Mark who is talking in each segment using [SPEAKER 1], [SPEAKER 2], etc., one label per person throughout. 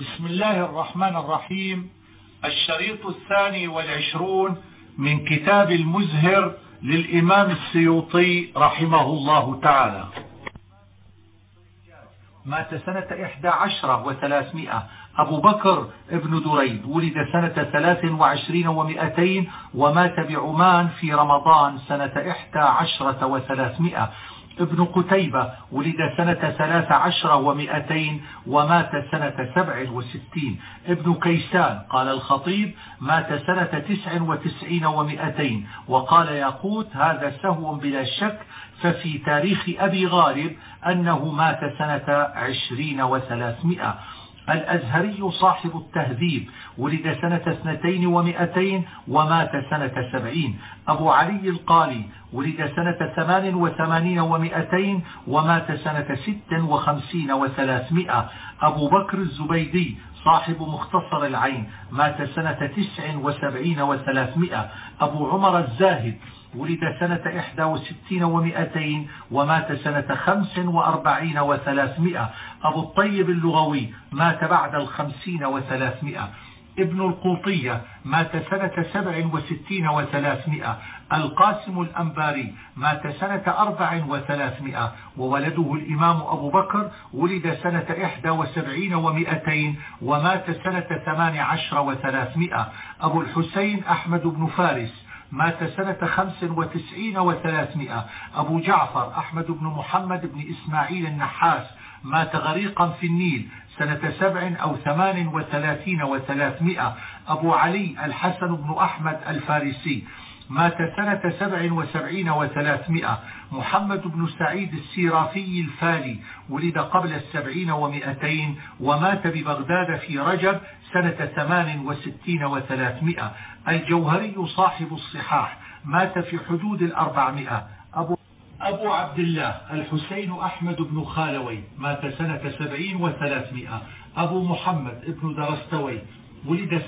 [SPEAKER 1] بسم الله الرحمن الرحيم. الشريط الثاني والعشرون من كتاب المزهر للإمام السيوطي رحمه الله تعالى. مات سنة إحدى عشرة وثلاثمائة. أبو بكر ابن دريد ولد سنة ثلاث وعشرين ومائتين ومات بعمان في رمضان سنة إحدى عشرة وثلاثمائة. ابن قتيبة ولد سنة ثلاث عشر ومئتين ومات سنة سبع وستين. ابن كيسان قال الخطيب مات سنة تسع وتسعين ومئتين. وقال ياقوت هذا سهو بلا شك ففي تاريخ أبي غالب أنه مات سنة عشرين وثلاثمائة. الأزهري صاحب التهذيب ولد سنة اثنتين ومئتين ومات سنة سبعين. أبو علي القالي ولد سنة ثمان وثمانين ومئتين ومات سنة ست وخمسين وثلاثمائة. أبو بكر الزبيدي صاحب مختصر العين مات سنة تسع وسبعين وثلاثمائة. أبو عمر الزاهد ولد سنة إحدى وستين ومائتين ومات سنة خمس وأربعين وثلاثمائة. أبو الطيب اللغوي مات بعد الخمسين وثلاثمائة. ابن القوطية مات سنة سبع وستين وثلاثمائة. القاسم الأنباري مات سنة أربع وثلاثمائة. وولده الإمام أبو بكر ولد سنة إحدى وسبعين ومائتين ومات سنة ثمان عشر وثلاثمائة. أبو الحسين أحمد بن فارس مات سنة خمس وتسعين وثلاثمائة. أبو جعفر أحمد بن محمد بن إسماعيل النحاس مات غريقا في النيل سنة سبع أو ثمان وثلاثين وثلاثمائة. أبو علي الحسن بن أحمد الفارسي مات سنة سبع وسبعين وثلاثمائة. محمد بن سعيد السيرافي الفالي ولد قبل السبعين ومئتين ومات ببغداد في رجب سنة ثمان وستين وثلاثمائة. الجوهري صاحب الصحاح مات في حدود الأربعمائة. أبو أبو عبد الله الحسين أحمد بن خالوي مات سنة سبعين وثلاثمائة. أبو محمد ابن درستوي ولد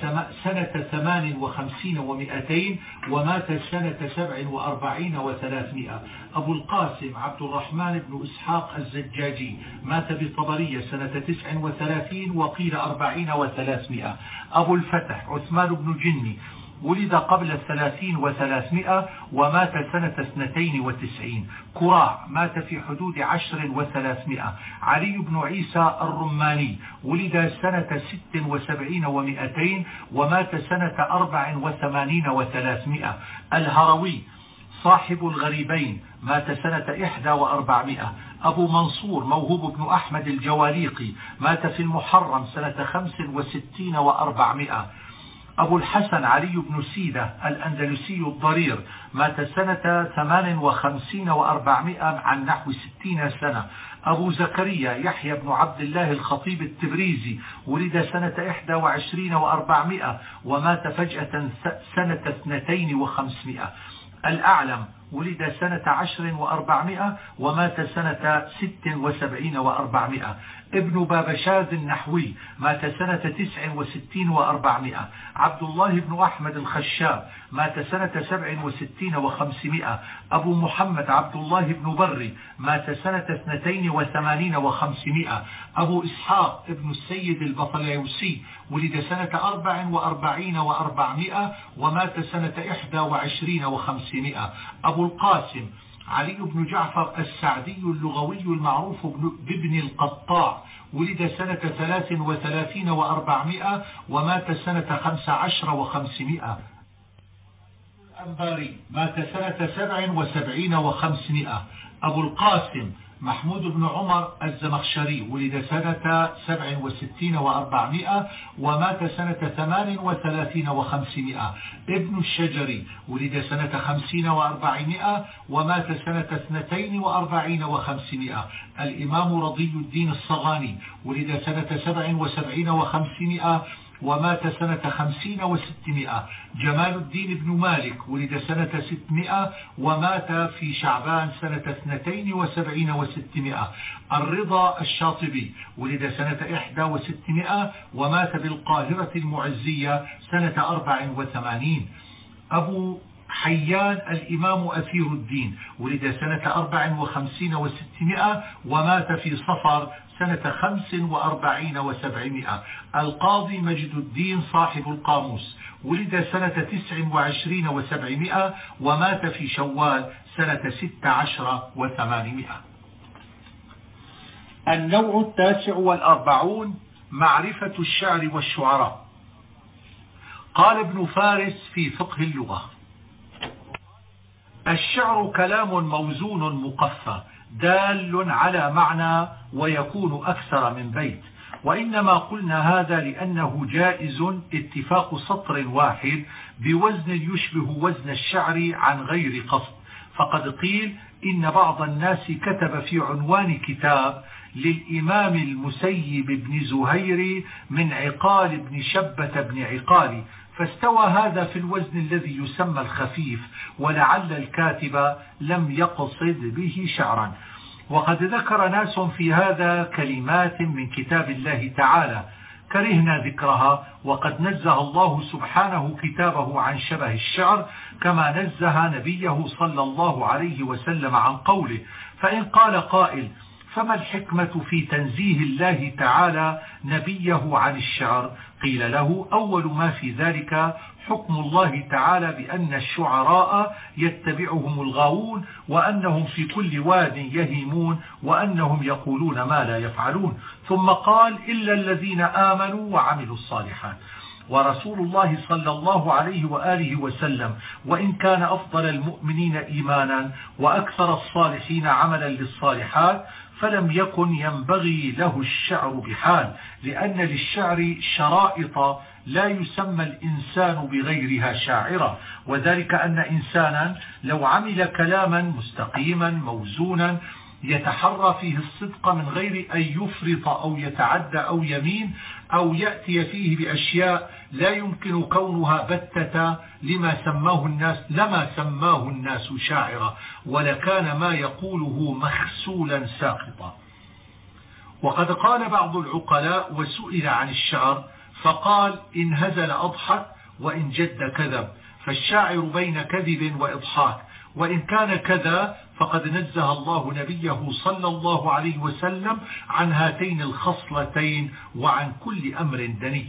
[SPEAKER 1] سنة ثمان وخمسين ومئتين ومات سنة سبع وأربعين وثلاثمائة. أبو القاسم عبد الرحمن بن إسحاق الزجاجي مات بطبرية سنة تسع وثلاثين وقيل أربعين وثلاثمائة. أبو الفتح عثمان بن جني ولد قبل الثلاثين وثلاثمائة ومات سنة اثنتين وتسعين. كراع مات في حدود عشر وثلاثمائة. علي بن عيسى الرماني ولد سنة ست وسبعين ومائتين ومات سنة أربع وثمانين وثلاثمائة. الهروي صاحب الغريبين مات سنة إحدى وأربعمائة. أبو منصور موهوب بن أحمد الجواليقي مات في المحرم سنة خمس وستين وأربعمائة. أبو الحسن علي بن سيدة الأندلسي الضرير مات سنة 58 و400 عن نحو 60 سنة. أبو زكريا يحيى بن عبد الله الخطيب التبريزي ولد سنة 21 و400 ومات فجأة سنة 52 الأعلم ولد سنة عشر وأربعمائة ومات سنة ست وسبعين وأربعمائة. ابن بابشاز النحوي مات سنة تسع وستين وأربعمائة. عبد الله بن أحمد الخشاب مات سنة سبع وستين وخمسمائة. أبو محمد عبد الله بن بري مات سنة اثنتين وثمانين وخمسمائة. أبو إسحاق ابن السيد البطليوسي ولد سنة أربع وأربعين وأربعمائة ومات سنة إحدى وعشرين وخمسمائة. أبو القاسم علي بن جعفر السعدي اللغوي المعروف بابن القطاع ولد سنة ثلاث وثلاثين وأربعمائة ومات سنة خمس عشر وخمسمائة. الأنباري مات سنة سبع وسبعين وخمسمائة. أبو القاسم محمود بن عمر الزمخشري ولد سنة سبع وستين وأربعمائة ومات سنة ثمان وثلاثين وخمسمائة. ابن الشجري ولد سنة خمسين وأربعمائة ومات سنة اثنتين وأربعين وخمسمائة. الإمام رضي الدين الصغاني ولد سنة سبع وسبعين وخمسمائة ومات سنة خمسين وستمائة. جمال الدين بن مالك ولد سنة ستمائة ومات في شعبان سنة اثنتين وسبعين وستمائة. الرضا الشاطبي ولد سنة إحدى وستمائة ومات بالقاهرة المعزية سنة أربع وثمانين. أبو حيان الإمام أثير الدين ولد سنة أربع وخمسين وستمائة ومات في صفر سنة خمس وأربعين وسبعمائة. القاضي مجد الدين صاحب القاموس. ولد سنة تسع وعشرين وسبعمائة ومات في شوال سنة ست عشر وثمانمائة. النوع التاسع والأربعون معرفة الشعر والشعراء. قال ابن فارس في فقه اللغة الشعر كلام موزون مقفى. دال على معنى ويكون أكثر من بيت. وإنما قلنا هذا لأنه جائز اتفاق سطر واحد بوزن يشبه وزن الشعر عن غير قصد. فقد قيل إن بعض الناس كتب في عنوان كتاب للإمام المسيب بن زهير من عقال بن شبة بن عقال فاستوى هذا في الوزن الذي يسمى الخفيف ولعل الكاتب لم يقصد به شعرا. وقد ذكر ناس في هذا كلمات من كتاب الله تعالى كرهنا ذكرها وقد نزه الله سبحانه كتابه عن شبه الشعر كما نزه نبيه صلى الله عليه وسلم عن قوله. فإن قال قائل فما الحكمة في تنزيه الله تعالى نبيه عن الشعر؟ قيل له أول ما في ذلك حكم الله تعالى بأن الشعراء يتبعهم الغاوون وأنهم في كل واد يهيمون وأنهم يقولون ما لا يفعلون. ثم قال إلا الذين آمنوا وعملوا الصالحات. ورسول الله صلى الله عليه وآله وسلم وإن كان أفضل المؤمنين إيمانا وأكثر الصالحين عملا للصالحات فلم يكن ينبغي له الشعر بحال لأن للشعر شرائط لا يسمى الإنسان بغيرها شاعرا وذلك أن إنسانا لو عمل كلاما مستقيما موزونا يتحرى فيه الصدق من غير أن يفرط أو يتعدى أو يمين أو يأتي فيه بأشياء لا يمكن كونها بتة لما سماه الناس لما سماه الناس شاعرا ولكان ما يقوله مخسولا ساقطا. وقد قال بعض العقلاء وسئل عن الشعر فقال إن هزل أضحك وإن جد كذب فالشاعر بين كذب وإضحاك وإن كان كذا فقد نزه الله نبيه صلى الله عليه وسلم عن هاتين الخصلتين وعن كل أمر دني.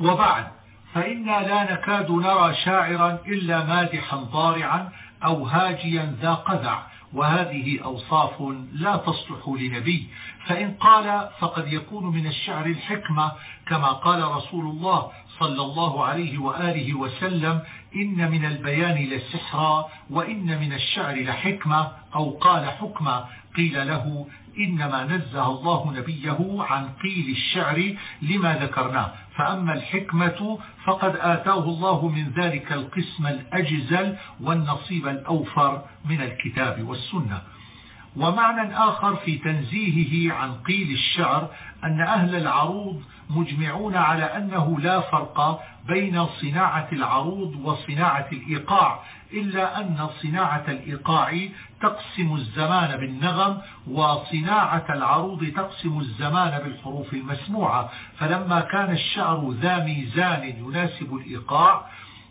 [SPEAKER 1] وبعد فإنا لا نكاد نرى شاعرا إلا مادحا ضارعا أو هاجيا ذا قذع وهذه أوصاف لا تصلح لنبي. فإن قال فقد يكون من الشعر الحكمة كما قال رسول الله صلى الله عليه وآله وسلم إن من البيان لسحرا وإن من الشعر لحكمة أو قال حكمة. قيل له إنما نزه الله نبيه عن قيل الشعر لما ذكرناه. فأما الحكمة فقد آتاه الله من ذلك القسم الأجزل والنصيب الأوفر من الكتاب والسنة. ومعنى آخر في تنزيهه عن قيل الشعر أن أهل العروض مجمعون على أنه لا فرق بين صناعة العروض وصناعة الإيقاع إلا أن صناعة الإيقاع تقسم الزمان بالنغم وصناعة العروض تقسم الزمان بالحروف المسموعة. فلما كان الشعر ذا ميزان يناسب الإيقاع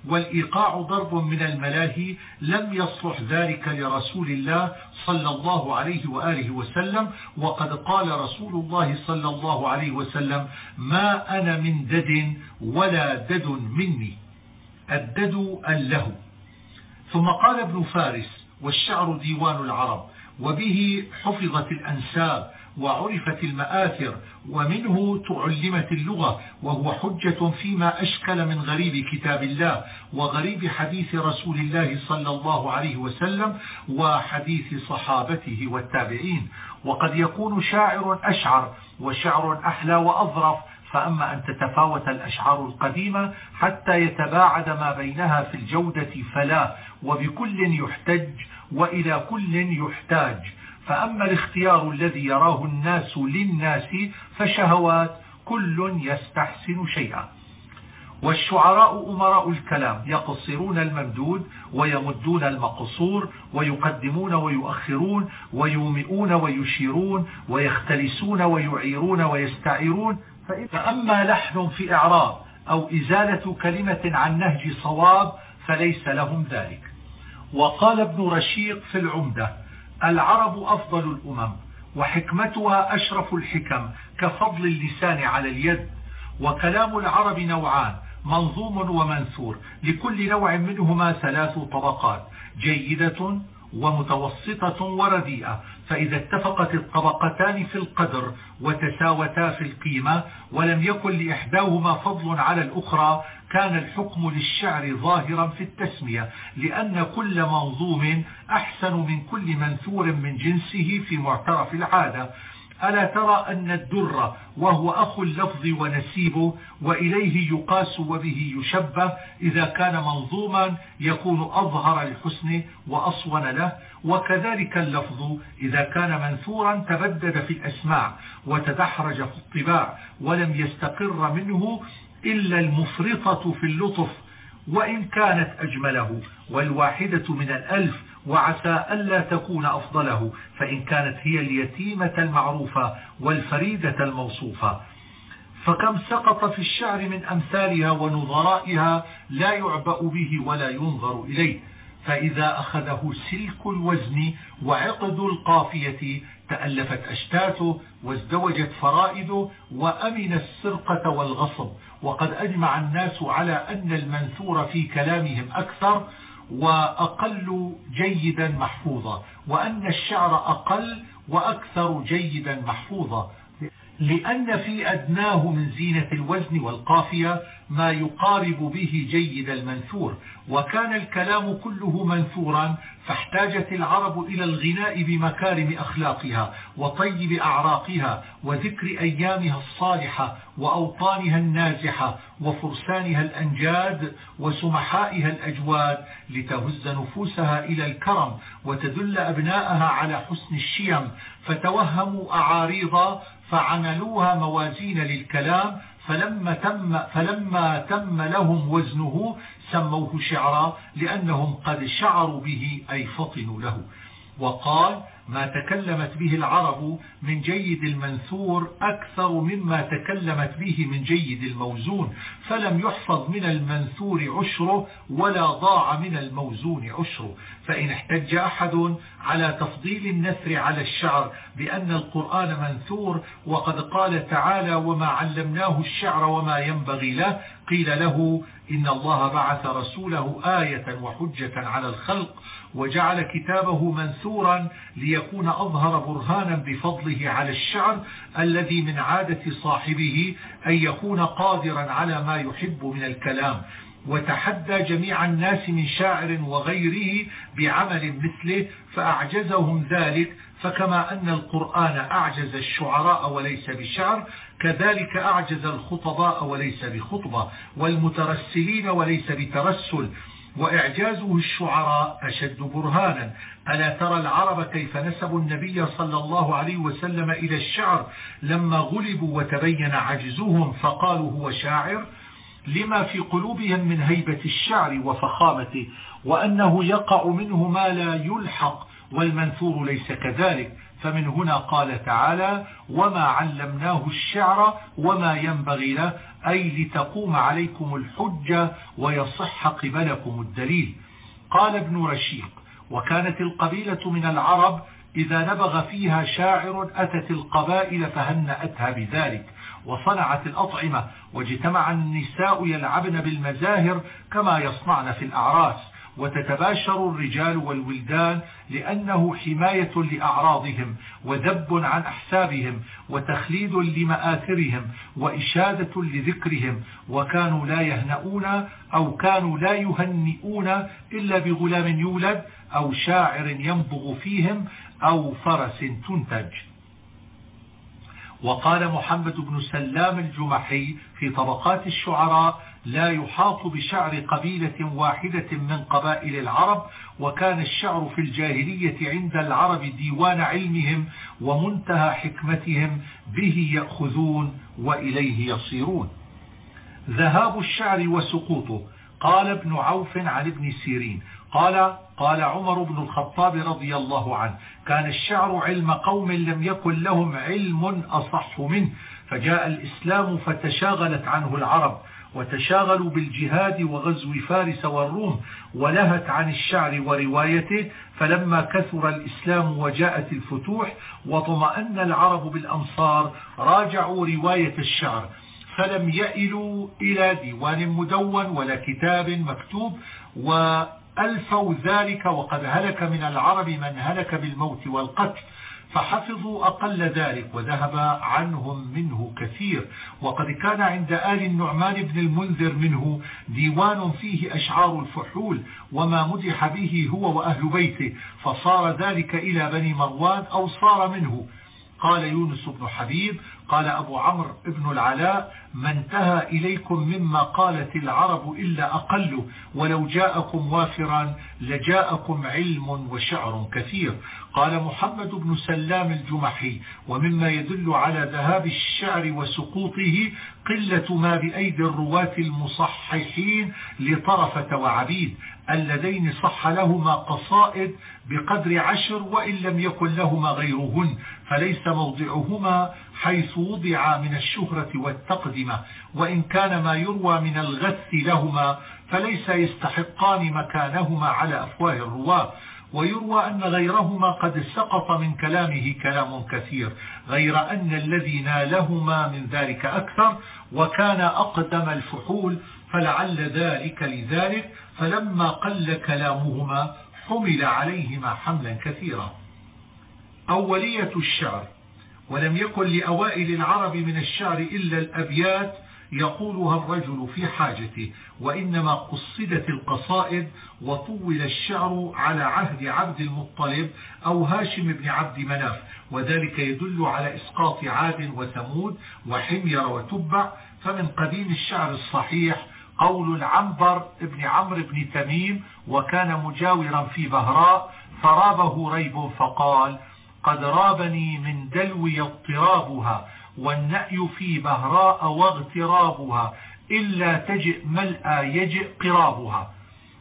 [SPEAKER 1] والإيقاع ضرب من الملاهي لم يصلح ذلك لرسول الله صلى الله عليه وآله وسلم وقد قال رسول الله صلى الله عليه وسلم ما أنا من دد ولا دد مني. الدد اللهو ثم قال ابن فارس والشعر ديوان العرب وبه حفظت الأنساب وعرفت المآثر ومنه تعلمت اللغة وهو حجة فيما أشكل من غريب كتاب الله وغريب حديث رسول الله صلى الله عليه وسلم وحديث صحابته والتابعين. وقد يكون شاعر أشعر وشعر أحلى وأظرف فأما أن تتفاوت الأشعار القديمة حتى يتباعد ما بينها في الجودة فلا وبكل يحتج وإلى كل يحتاج. فأما الاختيار الذي يراه الناس للناس فشهوات كل يستحسن شيئا. والشعراء أمراء الكلام يقصرون الممدود ويمدون المقصور ويقدمون ويؤخرون ويومئون ويشيرون ويختلسون ويعيرون ويستعيرون. فأما لحن في إعراب أو إزالة كلمة عن نهج صواب فليس لهم ذلك. وقال ابن رشيق في العمدة العرب أفضل الأمم وحكمتها أشرف الحكم كفضل اللسان على اليد. وكلام العرب نوعان منظوم ومنثور لكل نوع منهما ثلاث طبقات جيدة ومتوسطة ورديئة. فإذا اتفقت الطبقتان في القدر وتساوتا في القيمة ولم يكن لإحداهما فضل على الأخرى كان الحكم للشعر ظاهرا في التسمية لأن كل منظوم أحسن من كل منثور من جنسه في معترف العادة. ألا ترى أن الدر وهو أخو اللفظ ونسيبه وإليه يقاس وبه يشبه إذا كان منظوما يكون أظهر الحسن وأصون له. وكذلك اللفظ إذا كان منثورا تبدد في الأسماع وتدحرج في الطباع ولم يستقر منه إلا المفرطة في اللطف وإن كانت أجمله. والواحدة من الألف وعسى ألا تكون أفضله فإن كانت هي اليتيمة المعروفة والفريدة الموصوفة. فكم سقط في الشعر من أمثالها ونظرائها لا يعبأ به ولا ينظر إليه. فإذا أخذه سلك الوزن وعقد القافية تألفت أشتاته وازدوجت فرائده وأمن السرقة والغصب. وقد أجمع الناس على أن المنثور في كلامهم أكثر وأقل جيدا محفوظا وأن الشعر أقل وأكثر جيدا محفوظا لأن في أدناه من زينة الوزن والقافية ما يقارب به جيد المنثور وكان الكلام كله منثورا فاحتاجت العرب إلى الغناء بمكارم أخلاقها وطيب أعراقها وذكر أيامها الصالحة وأوطانها النازحة وفرسانها الأنجاد وسمحائها الأجواد لتهز نفوسها إلى الكرم وتدل أبناءها على حسن الشيم فتوهموا أعاريض فعملوها موازين للكلام فلما تم, فلما تم لهم وزنه سموه شعرا لأنهم قد شعروا به أي فطنوا له. وقال ما تكلمت به العرب من جيد المنثور أكثر مما تكلمت به من جيد الموزون فلم يحفظ من المنثور عشره ولا ضاع من الموزون عشره. فإن احتج أحد على تفضيل النثر على الشعر بأن القرآن منثور وقد قال تعالى وما علمناه الشعر وما ينبغي له قيل له إن الله بعث رسوله آية وحجة على الخلق وجعل كتابه منثورا ليكون أظهر برهانا بفضله على الشعر الذي من عادة صاحبه أن يكون قادرا على ما يحب من الكلام. وتحدى جميع الناس من شاعر وغيره بعمل مثله فأعجزهم ذلك. فكما أن القرآن أعجز الشعراء وليس بشعر كذلك أعجز الخطباء وليس بخطبة والمترسلين وليس بترسل. وإعجازه الشعراء أشد برهانا. ألا ترى العرب كيف نسبوا النبي صلى الله عليه وسلم إلى الشعر لما غلبوا وتبين عجزهم فقالوا هو شاعر؟ لما في قلوبهم من هيبة الشعر وفخامته وأنه يقع منه ما لا يلحق والمنثور ليس كذلك. فمن هنا قال تعالى وما علمناه الشعر وما ينبغي له أي لتقوم عليكم الحجة ويصح قبلكم الدليل. قال ابن رشيق وكانت القبيلة من العرب إذا نبغ فيها شاعر أتت القبائل فهنأتها بذلك وصنعت الأطعمة واجتمع النساء يلعبن بالمزاهر كما يصنعن في الأعراس. وتتباشر الرجال والولدان لأنه حماية لأعراضهم وذب عن أحسابهم وتخليد لمآثرهم وإشادة لذكرهم وكانوا لا يهنؤون أو كانوا لا يهنئون إلا بغلام يولد أو شاعر ينبغ فيهم أو فرس تنتج. وقال محمد بن سلام الجمحي في طبقات الشعراء لا يحاط بشعر قبيلة واحدة من قبائل العرب وكان الشعر في الجاهلية عند العرب ديوان علمهم ومنتهى حكمتهم به يأخذون وإليه يصيرون. ذهاب الشعر وسقوطه. قال ابن عوف عن ابن سيرين. قال قال عمر بن الخطاب رضي الله عنه كان الشعر علم قوم لم يكن لهم علم أصح منه فجاء الإسلام فتشاغلت عنه العرب وتشاغلوا بالجهاد وغزو فارس والروم ولهت عن الشعر وروايته فلما كثر الإسلام وجاءت الفتوح وطمأن العرب بالأمصار راجعوا رواية الشعر. فلم يئلوا إلى ديوان مدون ولا كتاب مكتوب وألفوا ذلك وقد هلك من العرب من هلك بالموت والقتل. فحفظوا أقل ذلك وذهب عنهم منه كثير. وقد كان عند آل النعمان بن المنذر منه ديوان فيه أشعار الفحول وما مدح به هو وأهل بيته فصار ذلك إلى بني مروان أو صار منه. قال يونس بن حبيب قال أبو عمرو بن العلاء ما انتهى إليكم مما قالت العرب إلا أقل ولو جاءكم وافرا لجاءكم علم وشعر كثير. قال محمد بن سلام الجمحي ومما يدل على ذهاب الشعر وسقوطه قلة ما بأيدي الرواة المصححين لطرفة وعبيد اللذين صح لهما قصائد بقدر عشر وإن لم يكن لهما غيرهن فليس موضعهما حيث وضع من الشهرة والتقدمة وإن كان ما يروى من الغث لهما فليس يستحقان مكانهما على أفواه الرواة. ويروى أن غيرهما قد سقط من كلامه كلام كثير غير أن الذي نالهما من ذلك أكثر وكان أقدم الفحول فلعل ذلك لذلك فلما قل كلامهما حمل عليهما حملا كثيرا. أولية الشعر ولم يكن لأوائل العرب من الشعر إلا الأبيات يقولها الرجل في حاجته وإنما قصدت القصائد وطول الشعر على عهد عبد المطلب أو هاشم بن عبد مناف وذلك يدل على إسقاط عاد وثمود وحمير وتبع فمن قديم الشعر الصحيح قول العنبر بن عمرو بن تميم وكان مجاورا في بهراء فرابه ريب فقال قد رابني من دلوي اضطرابها والنأي في بهراء واغترابها إلا تجئ ملأ يجئ قرابها.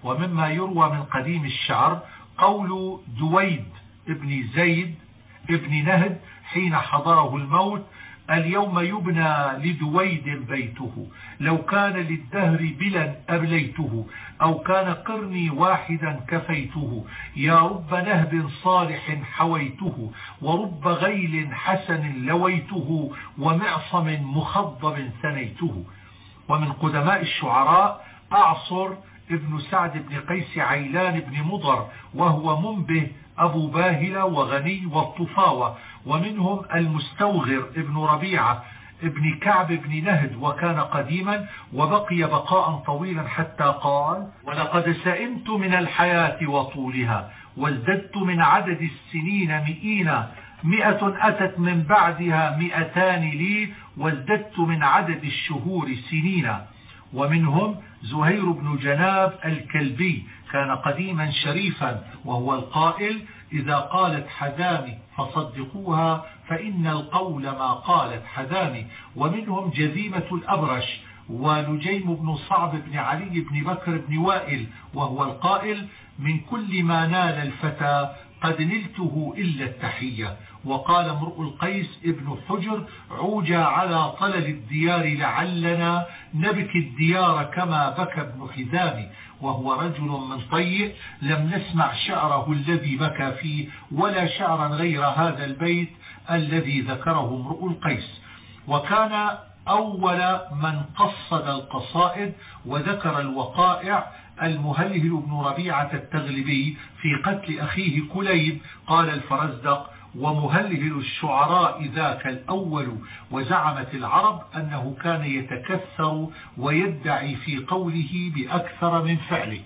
[SPEAKER 1] ومما يروى من قديم الشعر قول دويد ابن زيد ابن نهد حين حضره الموت اليوم يبنى لدويد بيته لو كان للدهر بلا أبليته. أو كان قرني واحدا كفيته. يا رب نهب صالح حويته ورب غيل حسن لويته ومعصم مخضب ثنيته. ومن قدماء الشعراء أعصر ابن سعد بن قيس عيلان بن مضر وهو منبه أبو باهلة وغني والطفاوة. ومنهم المستوغر ابن ربيعة ابن كعب بن نهد وكان قديما وبقي بقاء طويلا حتى قال ولقد سئمت من الحياة وطولها وازددت من عدد السنين مئين مئة أتت من بعدها مئتان لي وازددت من عدد الشهور سنين. ومنهم زهير بن جناب الكلبي كان قديما شريفا وهو القائل إذا قالت حدامي فصدقوها فإن القول ما قالت حدامي ومنهم جذيمة الأبرش ونجيم بن صعب بن علي بن بكر بن وائل وهو القائل من كل ما نال الفتى قد نلته إلا التحية. وقال امرؤ القيس ابن حجر عوجا على طلل الديار لعلنا نبكي الديار كما بكى ابن حزام وهو رجل من طيء لم نسمع شعره الذي بكى فيه ولا شعرا غير هذا البيت الذي ذكره امرؤ القيس. وكان أول من قصد القصائد وذكر الوقائع المهلهل بن ربيعة التغلبي في قتل أخيه كليب قال الفرزدق ومهلهل الشعراء ذاك الأول وزعمت العرب أنه كان يتكثر ويدعي في قوله بأكثر من فعله.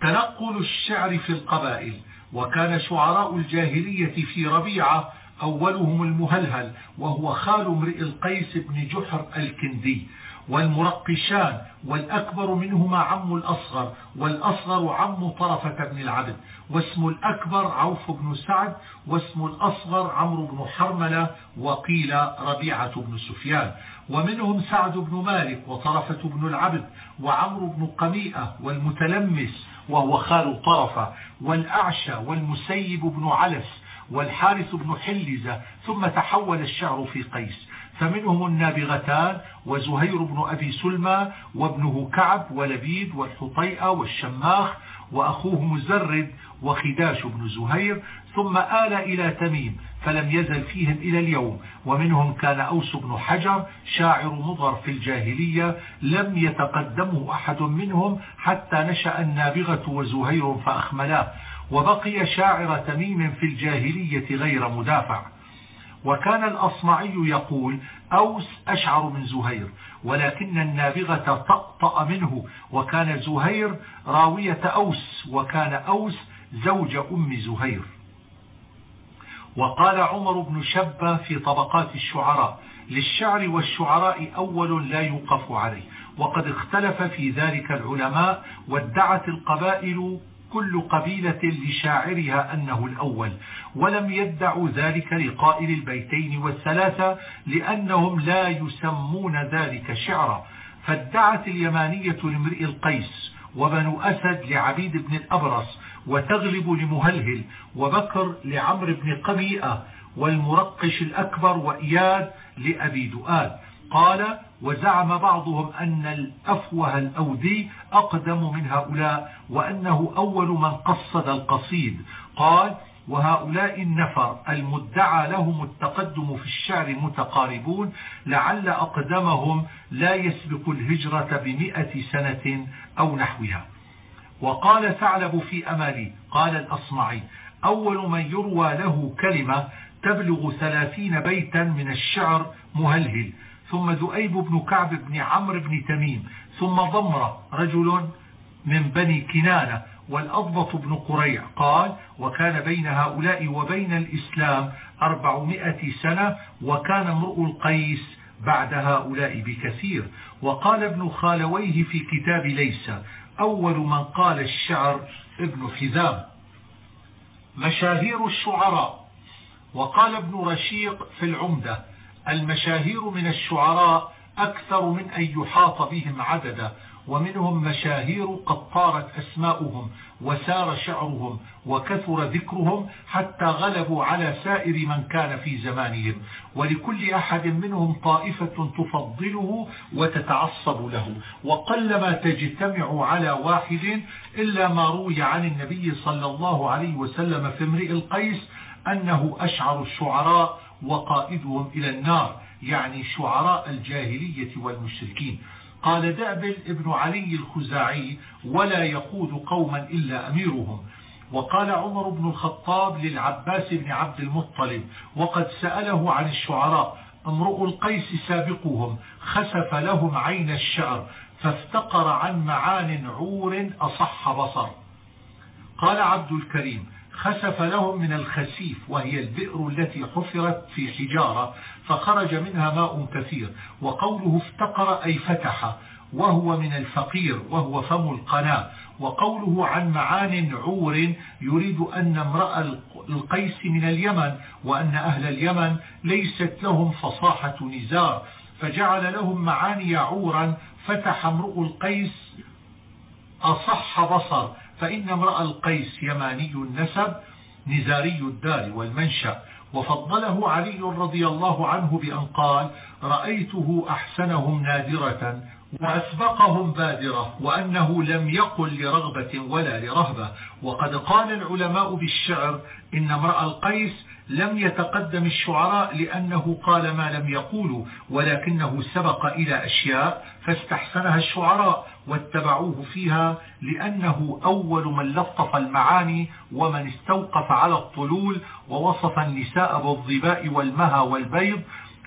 [SPEAKER 1] تنقل الشعر في القبائل وكان شعراء الجاهلية في ربيعة أولهم المهلهل وهو خال امرئ القيس بن جحر الكندي. والمرقشان والأكبر منهما عم الأصغر والأصغر عم طرفة بن العبد واسم الأكبر عوف بن سعد واسم الأصغر عمرو بن حرملة وقيل ربيعة بن سفيان. ومنهم سعد بن مالك وطرفة بن العبد وعمرو بن قميئة والمتلمس وهو خال طرفة والأعشى والمسيب بن علس والحارث بن حلزة ثم تحول الشعر في قيس. فمنهم النابغتان وزهير بن أبي سلمى وابنه كعب ولبيد والحطيئة والشماخ وأخوه مزرد وخداش بن زهير ثم آل إلى تميم فلم يزل فيهم إلى اليوم. ومنهم كان أوس بن حجر شاعر مضر في الجاهلية لم يتقدمه أحد منهم حتى نشأ النابغة وزهير فأخملاه. وبقي شاعر تميم في الجاهلية غير مدافع. وكان الأصمعي يقول أوس أشعر من زهير ولكن النابغة طأطأ منه وكان زهير راوية أوس وكان أوس زوج أم زهير. وقال عمر بن شبة في طبقات الشعراء للشعر والشعراء أول لا يوقف عليه وقد اختلف في ذلك العلماء وادعت القبائل كل قبيلة لشاعرها أنه الأول ولم يدعوا ذلك لقائل البيتين والثلاثة لأنهم لا يسمون ذلك شعرا. فادعت اليمانية لامرئ القيس وبنو أسد لعبيد بن الأبرص وتغلب لمهلهل وبكر لعمر بن قبيئة والمرقش الأكبر وإياد لأبي دؤاد. قال وزعم بعضهم أن الأفوه الأودي أقدم من هؤلاء وأنه أول من قصد القصيد. قال وهؤلاء النفر المدعى لهم التقدم في الشعر متقاربون لعل أقدمهم لا يسبق الهجرة بمئة سنة أو نحوها. وقال ثعلب في أمالي قال الأصمعي أول من يروى له كلمة تبلغ ثلاثين بيتا من الشعر مهلهل ثم ذؤيب بن كعب بن عمرو بن تميم ثم ضمرة رجل من بني كنانة والأضبط بن قريع. قال وكان بين هؤلاء وبين الإسلام أربعمائة سنة وكان امرؤ القيس بعد هؤلاء بكثير. وقال ابن خالويه في كتاب ليس أول من قال الشعر ابن حزام مشاهير الشعراء. وقال ابن رشيق في العمدة المشاهير من الشعراء أكثر من أن يحاط بهم عددا ومنهم مشاهير قد طارت أسماؤهم وسار شعرهم وكثر ذكرهم حتى غلبوا على سائر من كان في زمانهم. ولكل أحد منهم طائفة تفضله وتتعصب له. وقلما تجتمع على واحد إلا ما روي عن النبي صلى الله عليه وسلم في امرئ القيس أنه أشعر الشعراء وقائدهم إلى النار يعني شعراء الجاهلية والمشركين. قال دأبل ابن علي الخزاعي ولا يقود قوما إلا أميرهم وقال عمر بن الخطاب للعباس بن عبد المطلب وقد سأله عن الشعراء امرؤ القيس سابقهم خسف لهم عين الشعر فافتقر عن معان عور أصح بصر قال عبد الكريم خسف لهم من الخسيف وهي البئر التي حفرت في حجارة فخرج منها ماء كثير وقوله افتقر أي فتح وهو من الفقير وهو فم القناة وقوله عن معان عور يريد أن امرأ القيس من اليمن وأن أهل اليمن ليست لهم فصاحة نزار فجعل لهم معاني عورا فتح امرؤ القيس أصح بصر فإن امرأ القيس يماني النسب نزاري الدار والمنشأ. وفضله علي رضي الله عنه بأن قال رأيته أحسنهم نادرة وأسبقهم بادرة وأنه لم يقل لرغبة ولا لرهبة. وقد قال العلماء بالشعر إن امرأ القيس لم يتقدم الشعراء لأنه قال ما لم يقولوا ولكنه سبق إلى أشياء فاستحسنها الشعراء. واتبعوه فيها لأنه أول من لطف المعاني ومن استوقف على الطلول ووصف النساء بالظباء والمها والبيض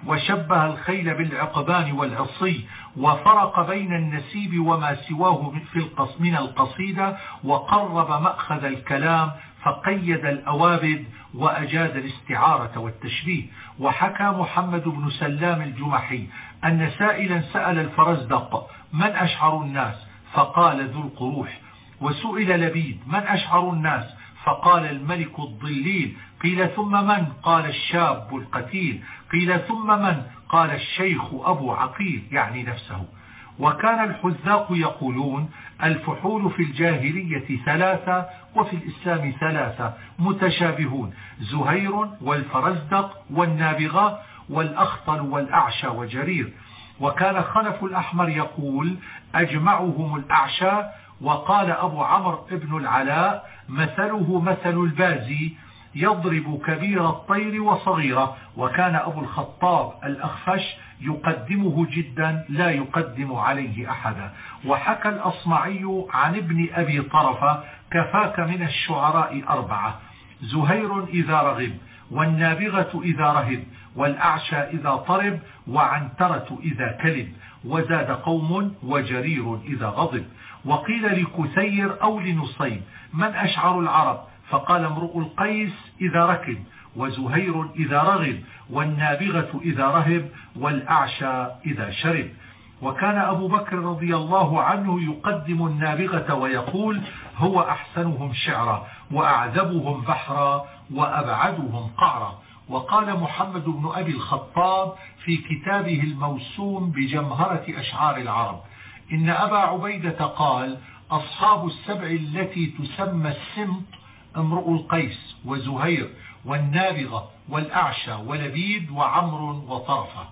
[SPEAKER 1] وشبه الخيل بالعقبان والعصي وفرق بين النسيب وما سواه في من القصيدة وقرب مأخذ الكلام فقيد الأوابد وأجاد الاستعارة والتشبيه. وحكى محمد بن سلام الجمحي أن سائلا سأل الفرزدق من أشعر الناس؟ فقال ذو القروح. وسئل لبيد من أشعر الناس؟ فقال الملك الضليل. قيل ثم من؟ قال الشاب القتيل. قيل ثم من؟ قال الشيخ أبو عقيل يعني نفسه. وكان الحذاق يقولون الفحول في الجاهلية ثلاثة وفي الإسلام ثلاثة متشابهون. زهير والفرزدق والنابغة والأخطل والأعشى وجرير. وكان خلف الأحمر يقول أجمعهم الأعشى وقال أبو عمرو ابن العلاء مثله مثل البازي يضرب كبير الطير وصغيره وكان أبو الخطاب الأخفش يقدمه جدا لا يقدم عليه أحدا. وحكى الأصمعي عن ابن أبي طرفة كفاك من الشعراء أربعة زهير إذا رغب والنابغة إذا رهب والأعشى إذا طرب وعنترة إذا كلب وزاد قوم وجرير إذا غضب. وقيل لكثير أو لنصيب من أشعر العرب؟ فقال امرؤ القيس إذا ركب وزهير إذا رغب والنابغة إذا رهب والأعشى إذا شرب. وكان أبو بكر رضي الله عنه يقدم النابغة ويقول هو أحسنهم شعرا وأعذبهم بحرا وأبعدهم قعرا. وقال محمد بن أبي الخطاب في كتابه الموسوم بجمهرة أشعار العرب. إن أبا عبيدة قال أصحاب السبع التي تسمى السمط امرؤ القيس وزهير والنابغة والأعشى ولبيد وعمر وطرفة.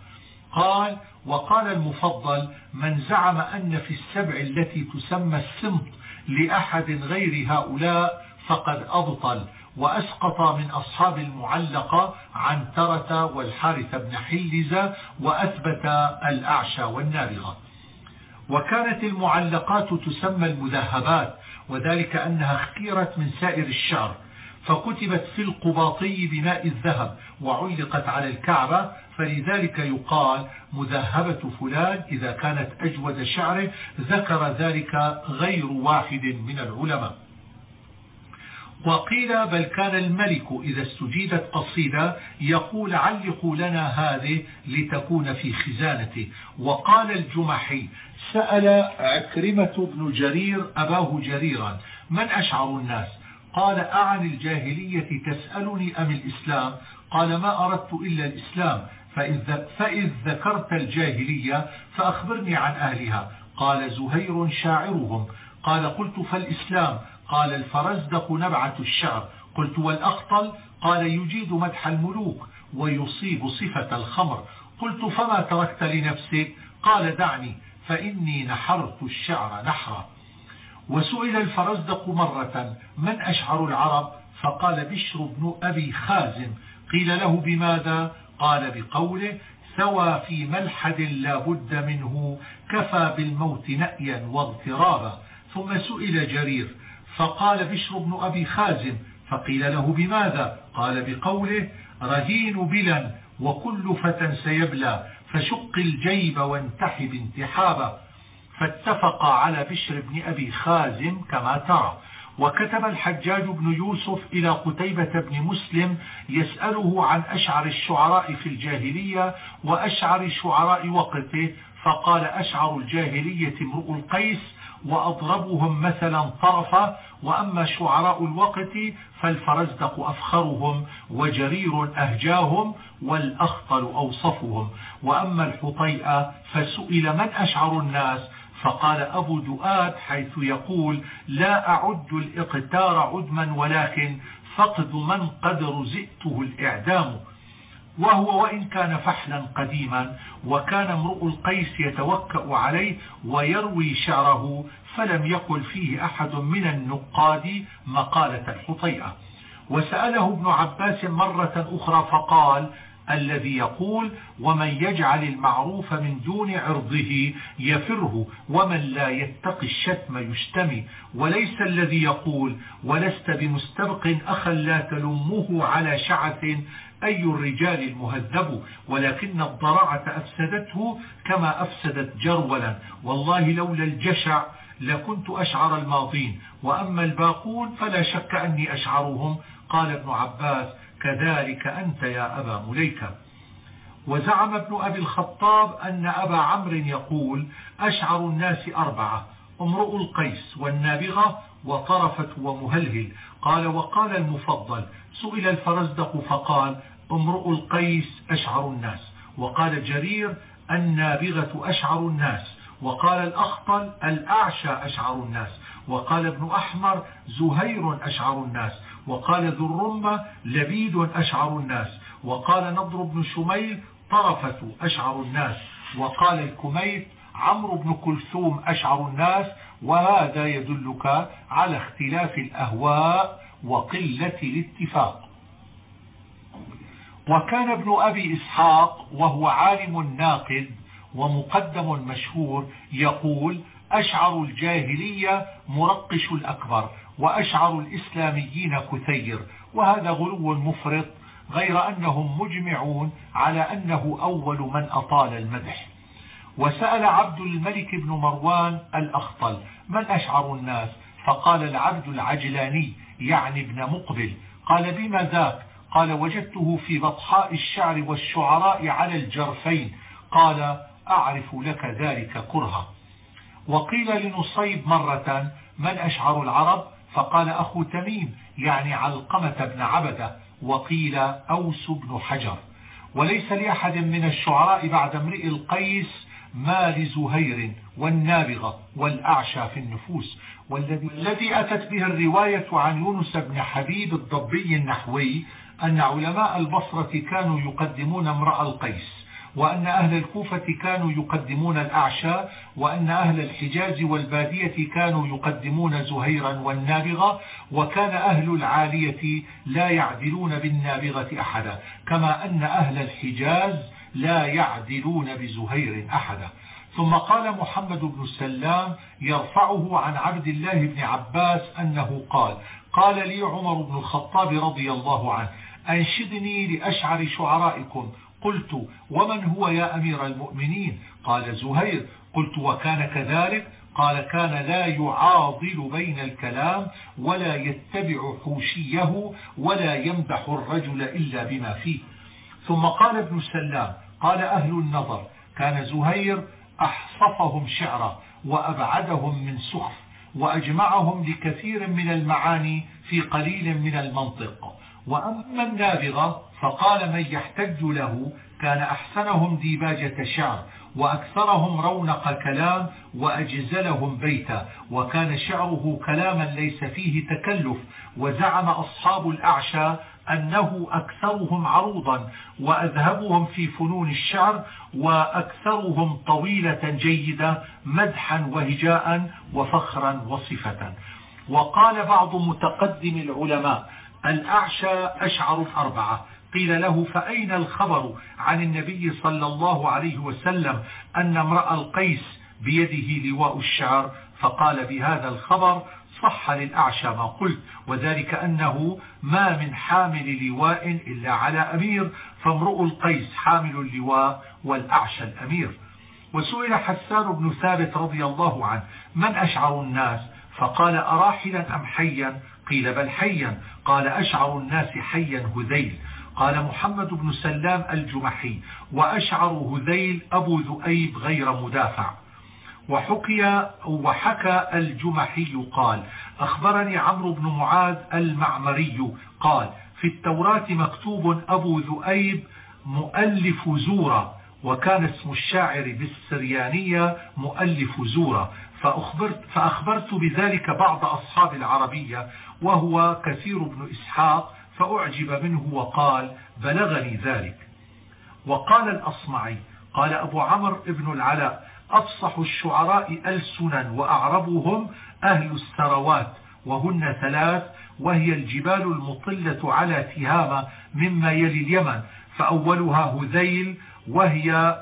[SPEAKER 1] قال وقال المفضل من زعم أن في السبع التي تسمى السمط لأحد غير هؤلاء فقد أبطل. وأسقط من أصحاب المعلقة عنترة والحارث بن حلزة وأثبت الأعشى والنابغة. وكانت المعلقات تسمى المذهبات وذلك أنها اختيرت من سائر الشعر فكتبت في القباطي بماء الذهب وعلقت على الكعبة فلذلك يقال مذهبة فلان إذا كانت أجود شعره ذكر ذلك غير واحد من العلماء. وقيل بل كان الملك إذا استجيدت قصيدة يقول علقوا لنا هذه لتكون في خزانته. وقال الجمحي سأل عكرمة بن جرير أباه جريرا من أشعر الناس؟ قال أعن الجاهلية تسألني أم الإسلام؟ قال ما أردت إلا الإسلام فإذ, ذكرت الجاهلية فأخبرني عن أهلها. قال زهير شاعرهم. قال قلت فالإسلام؟ قال الفرزدق نبعة الشعر. قلت والأخطل؟ قال يجيد مدح الملوك ويصيب صفة الخمر. قلت فما تركت لنفسك؟ قال دعني فإني نحرت الشعر نحرا. وسئل الفرزدق مرة من أشعر العرب؟ فقال بشر بن أبي خازم. قيل له بماذا؟ قال بقوله ثوى في ملحد لا بد منه كفى بالموت نأيا واضطرابا. ثم سئل جرير فقال بشر بن أبي خازم فقيل له بماذا؟ قال بقوله رهين بلا وكل فتى سيبلى فشق الجيب وانتحب انتحابا. فاتفق على بشر بن أبي خازم كما ترى. وكتب الحجاج بن يوسف إلى قتيبة بن مسلم يسأله عن أشعر الشعراء في الجاهلية وأشعر شعراء وقته فقال أشعر الجاهلية امرؤ القيس وأضربهم مثلا طرفا وأما شعراء الوقت فالفرزدق أفخرهم وجرير أهجاهم والأخطل أوصفهم. وأما الحطيئة فسئل من أشعر الناس؟ فقال أبو دؤاد حيث يقول لا أعد الإقتار عدما ولكن فقد من قد رزئته الإعدام. وهو وإن كان فحلا قديما وكان امرؤ القيس يتوكأ عليه ويروي شعره فلم يقل فيه أحد من النقاد مقالة الحطيئة. وسأله ابن عباس مرة أخرى فقال الذي يقول ومن يجعل المعروف من دون عرضه يفره ومن لا يتقي الشتم يشتمي. وليس الذي يقول ولست بمستبق أخا لا تلمه على شعث أي الرجال المهذب ولكن الضراعة أفسدته كما أفسدت جرولا. والله لولا الجشع لكنت أشعر الماضين. وأما الباقون فلا شك أني أشعرهم. قال ابن عباس كذلك أنت يا أبا مليكة. وزعم ابن أبي الخطاب أن أبا عمرو يقول أشعر الناس أربعة امرؤ القيس والنابغة وطرفة ومهلهل. قال وقال المفضل سئل الفرزدق فقال امرؤ القيس أشعر الناس. وقال جرير النابغة أشعر الناس. وقال الأخطل الأعشى أشعر الناس. وقال ابن أحمر زهير أشعر الناس. وقال ذو الرمة لبيد أشعر الناس. وقال نضر بن شميل طرفة أشعر الناس. وقال الكميت عمرو بن كلثوم أشعر الناس. وهذا يدلك على اختلاف الأهواء وقلة الاتفاق. وكان ابن أبي إسحاق وهو عالم ناقد ومقدم مشهور يقول أشعر الجاهلية مرقش الأكبر وأشعر الإسلاميين كثير وهذا غلو مفرط غير أنهم مجمعون على أنه أول من أطال المدح. وسأل عبد الملك بن مروان الأخطل من أشعر الناس؟ فقال العبد العجلاني يعني ابن مقبل قال بما ذاك؟ قال وجدته في بطحاء الشعر والشعراء على الجرفين. قال أعرف لك ذلك كرها. وقيل لنصيب مرة من أشعر العرب؟ فقال أخو تميم يعني علقمة بن عبدة وقيل أوس بن حجر. وليس لأحد من الشعراء بعد امرئ القيس ما لزهير والنابغة والأعشى في النفوس. والذي الذي أتت به الرواية عن يونس بن حبيب الضبي النحوي أن علماء البصرة كانوا يقدمون امرأ القيس. وأن أهل الكوفة كانوا يقدمون الأعشى وأن أهل الحجاز والبادية كانوا يقدمون زهيرا والنابغة وكان أهل العالية لا يعدلون بالنابغة أحدا كما أن أهل الحجاز لا يعدلون بزهير أحدا. ثم قال محمد بن السلام يرفعه عن عبد الله بن عباس أنه قال قال لي عمر بن الخطاب رضي الله عنه أنشدني لأشعر شعرائكم قلت ومن هو يا أمير المؤمنين؟ قال زهير قلت وكان كذلك؟ قال كان لا يعاضل بين الكلام ولا يتبع حوشيه ولا يمدح الرجل إلا بما فيه. ثم قال ابن السلام قال أهل النظر كان زهير أحصفهم شعرا وأبعدهم من سخف وأجمعهم لكثير من المعاني في قليل من المنطق. وأما النابغة فقال من يحتج له كان أحسنهم ديباجة شعر وأكثرهم رونق كلام وأجزلهم بيتا وكان شعره كلاما ليس فيه تكلف وزعم أصحاب الأعشى أنه أكثرهم عروضا وأذهبهم في فنون الشعر وأكثرهم طويلة جيدة مدحا وهجاء وفخرا وصفة. وقال بعض متقدم العلماء الأعشى أشعر الأربعة قيل له فأين الخبر عن النبي صلى الله عليه وسلم أن امرأ القيس بيده لواء الشعر؟ فقال بهذا الخبر صح للأعشى ما قلت وذلك أنه ما من حامل لواء إلا على أمير فامرؤ القيس حامل اللواء والأعشى الأمير. وسئل حسان بن ثابت رضي الله عنه من أشعر الناس؟ فقال أراحلا أم حيا؟ قيل بل حيا. قال أشعر الناس حيا هذيل. قال محمد بن سلام الجمحي وأشعر هذيل أبو ذؤيب غير مدافع. وحكي وحكى الجمحي قال أخبرني عمرو بن معاذ المعمري قال في التوراة مكتوب أبو ذؤيب مؤلف زورة وكان اسم الشاعر بالسريانية مؤلف زورة. فأخبرت, فأخبرت بذلك بعض أصحاب العربية وهو كثير بن إسحاق فأعجب منه وقال بلغني ذلك. وقال الأصمعي قال أبو عمرو بن العلاء أفصح الشعراء ألسنا وأعربهم أهل السروات وهن ثلاث وهي الجبال المطلة على تهامة مما يلي اليمن فأولها هذيل وهي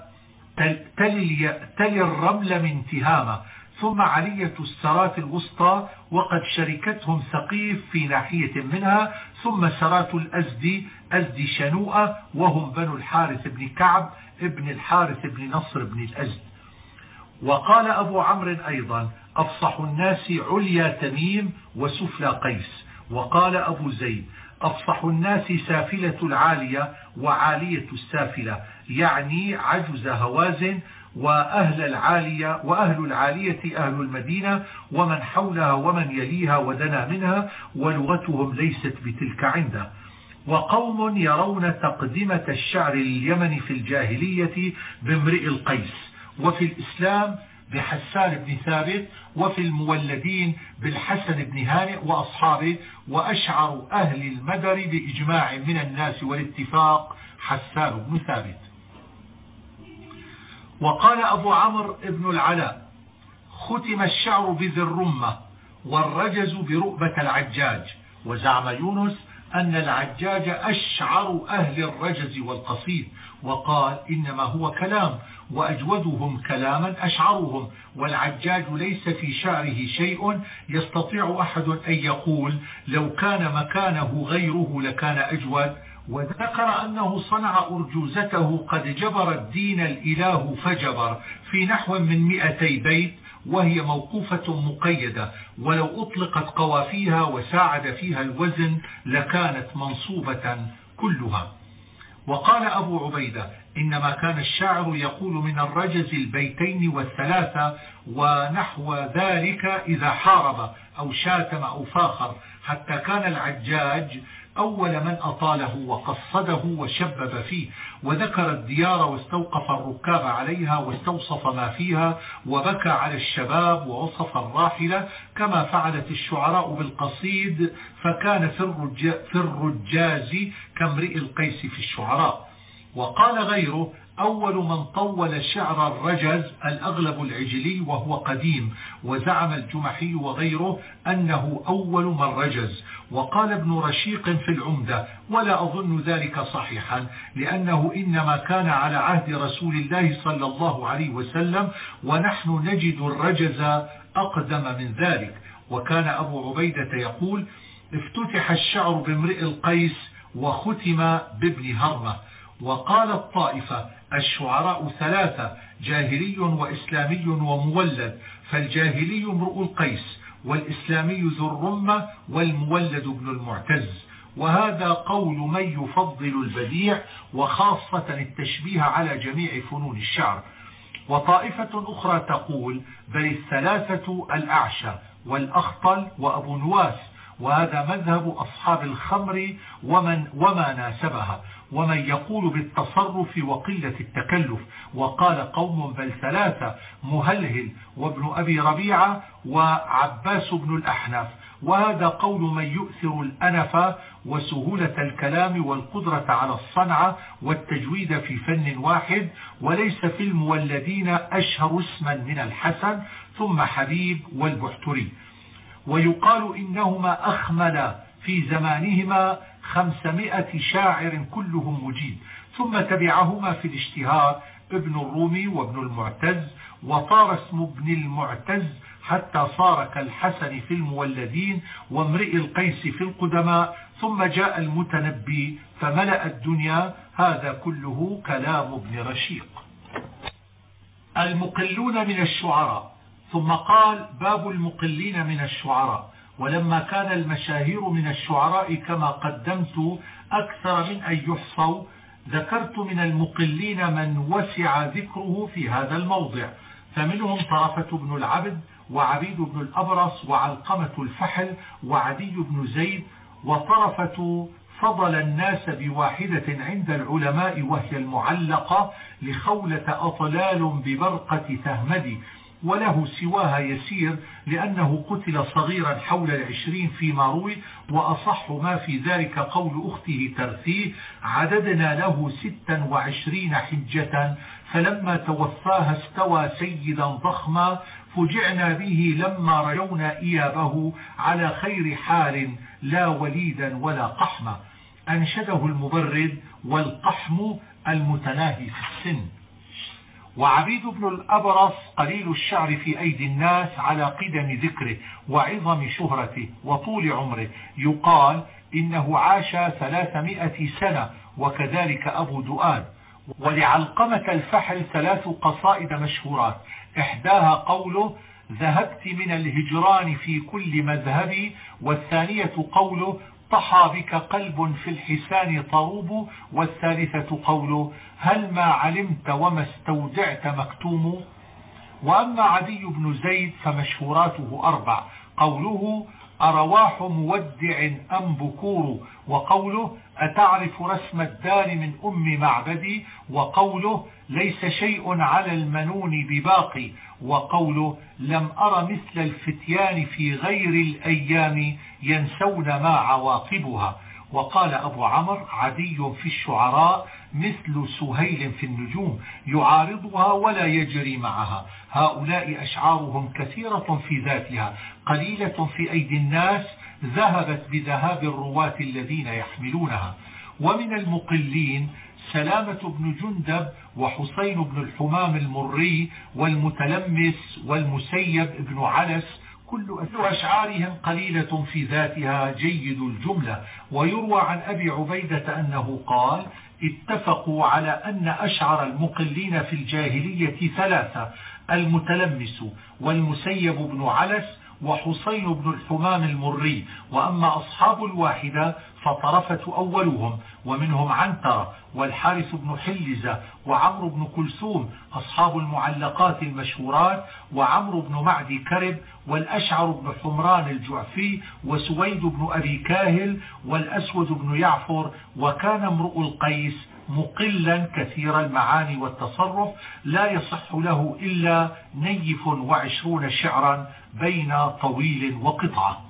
[SPEAKER 1] تلي, تلي الرمل من تهامة ثم علية السرات الوسطى وقد شركتهم ثقيف في ناحية منها ثم سرات الأزدي أزدي شنوءة وهم بنو الحارث بن كعب ابن الحارث بن نصر بن الأزد. وقال أبو عمرو أيضا أفصح الناس عليا تميم وسفلى قيس. وقال أبو زيد أفصح الناس سافلة العالية وعالية السافلة يعني عجز هوازن وأهل العالية وأهل العالية أهل المدينة ومن حولها ومن يليها ودنا منها ولغتهم ليست بتلك عنده. وقوم يرون تقدمة الشعر لليمن في الجاهلية بامرئ القيس وفي الإسلام بحسان بن ثابت وفي المولدين بالحسن بن هانئ وأصحابه وأشعر أهل المدر بإجماع من الناس والاتفاق حسان بن ثابت. وقال أبو عمرو بن العلاء ختم الشعر بذي الرمة والرجز برؤبة العجاج. وزعم يونس أن العجاج أشعر أهل الرجز والقصيد وقال إنما هو كلام وأجودهم كلاما أشعرهم. والعجاج ليس في شعره شيء يستطيع أحد أن يقول لو كان مكانه غيره لكان أجود. وذكر أنه صنع أرجوزته قد جبر الدين الإله فجبر في نحو من مئتي بيت وهي موقوفة مقيدة. ولو أطلقت قوافيها وساعد فيها الوزن لكانت منصوبة كلها. وقال أبو عبيدة إنما كان الشاعر يقول من الرجز البيتين والثلاثة ونحو ذلك إذا حارب أو شاتم أو فاخر. حتى كان العجاج أول من أطاله وقصده وشبب فيه وذكر الديار واستوقف الركاب عليها واستوصف ما فيها وبكى على الشباب ووصف الراحلة كما فعلت الشعراء بالقصيد فكان في الرجاز كامرئ القيس في الشعراء. وقال غيره أول من طول شعر الرجز الأغلب العجلي وهو قديم وزعم الجمحي وغيره أنه أول من رجز. وقال ابن رشيق في العمدة ولا أظن ذلك صحيحا لأنه إنما كان على عهد رسول الله صلى الله عليه وسلم ونحن نجد الرجز أقدم من ذلك. وكان أبو عبيدة يقول افتتح الشعر بامرئ القيس وختم بابن هرمة. وقال الطائفة الشعراء ثلاثة جاهلي وإسلامي ومولد فالجاهلي امرؤ القيس والإسلامي ذو الرمة والمولد ابن المعتز. وهذا قول من يفضل البديع وخاصة التشبيه على جميع فنون الشعر. وطائفة أخرى تقول بل الثلاثة الأعشى والأخطل وأبو نواس. وهذا مذهب أصحاب الخمر ومن وما ناسبها. ومن يقول بالتصرف وقلة التكلف. وقال قوم بل ثلاثة مهلهل وابن أبي ربيعة وعباس بن الأحنف وهذا قول من يؤثر الأنف وسهولة الكلام والقدرة على الصنعة والتجويد في فن واحد. وليس في المولدين أشهر اسما من الحسن ثم حبيب والبحتري. ويقال إنهما أخمل في زمانهما خمسمائة شاعر كلهم مجيد ثم تبعهما في الاشتهار ابن الرومي وابن المعتز وطار اسم ابن المعتز حتى صار كالحسن في المولدين وامرئ القيس في القدماء. ثم جاء المتنبي فملأ الدنيا هذا كله كلام ابن رشيق. المقلون من الشعراء. ثم قال باب المقلين من الشعراء. ولما كان المشاهير من الشعراء كما قدمت أكثر من أن يحصوا ذكرت من المقلين من وسع ذكره في هذا الموضع. فمنهم طرفة بن العبد وعبيد بن الأبرص وعلقمة الفحل وعدي بن زيد وطرفة فضل الناس بواحدة عند العلماء وهي المعلقة لخولة أطلال ببرقة تهمدي وله سواها يسير لأنه قتل صغيرا حول العشرين فيما روي وأصح ما في ذلك قول أخته ترثيه عددنا له ستا وعشرين حجة فلما توفاها استوى سيدا ضخما فجعنا به لما رجونا إيابه على خير حال لا وليدا ولا قحما. أنشده المبرد والقحم المتناهي في السن. وعبيد بن الأبرص قليل الشعر في أيدي الناس على قدم ذكره وعظم شهرته وطول عمره. يقال إنه عاش ثلاثمائة سنة وكذلك أبو دؤاد. ولعلقمة الفحل ثلاث قصائد مشهورات. إحداها قوله ذهبت من الهجران في كل مذهبي والثانية قوله طحى بك قلب في الحسان طروب والثالثة قوله هل ما علمت وما استودعت مكتوم؟ وأما عدي بن زيد فمشهوراته أربع قوله أرواح مودع أم بكور؟ وقوله أتعرف رسم الدار من أم معبدي وقوله ليس شيء على المنون بباقي؟ وقوله لم أر مثل الفتيان في غير الأيام ينسون ما عواقبها؟ وقال أبو عمر عدي في الشعراء مثل سهيل في النجوم يعارضها ولا يجري معها. هؤلاء أشعارهم كثيرة في ذاتها قليلة في أيدي الناس ذهبت بذهاب الرواة الذين يحملونها. ومن المقلين سلامة بن جندب وحسين بن الحمام المري والمتلمس والمسيب بن علس كل أشعارهم قليلة في ذاتها جيد الجملة. ويروى عن أبي عبيدة أنه قال اتفقوا على أن أشعر المقلين في الجاهلية ثلاثة المتلمس والمسيب بن علس وحسين بن الحمام المري وأما أصحاب الواحدة فطرفة أولهم ومنهم عنترة والحارث بن حلزة وعمرو بن كلثوم أصحاب المعلقات المشهورات وعمرو بن معدي كرب والأشعر بن حمران الجعفي وسويد بن أبي كاهل والأسود بن يعفر وكان امرؤ القيس مقلا كثير المعاني والتصرف لا يصح له إلا نيف وعشرون شعرا بين طويل وقطعة.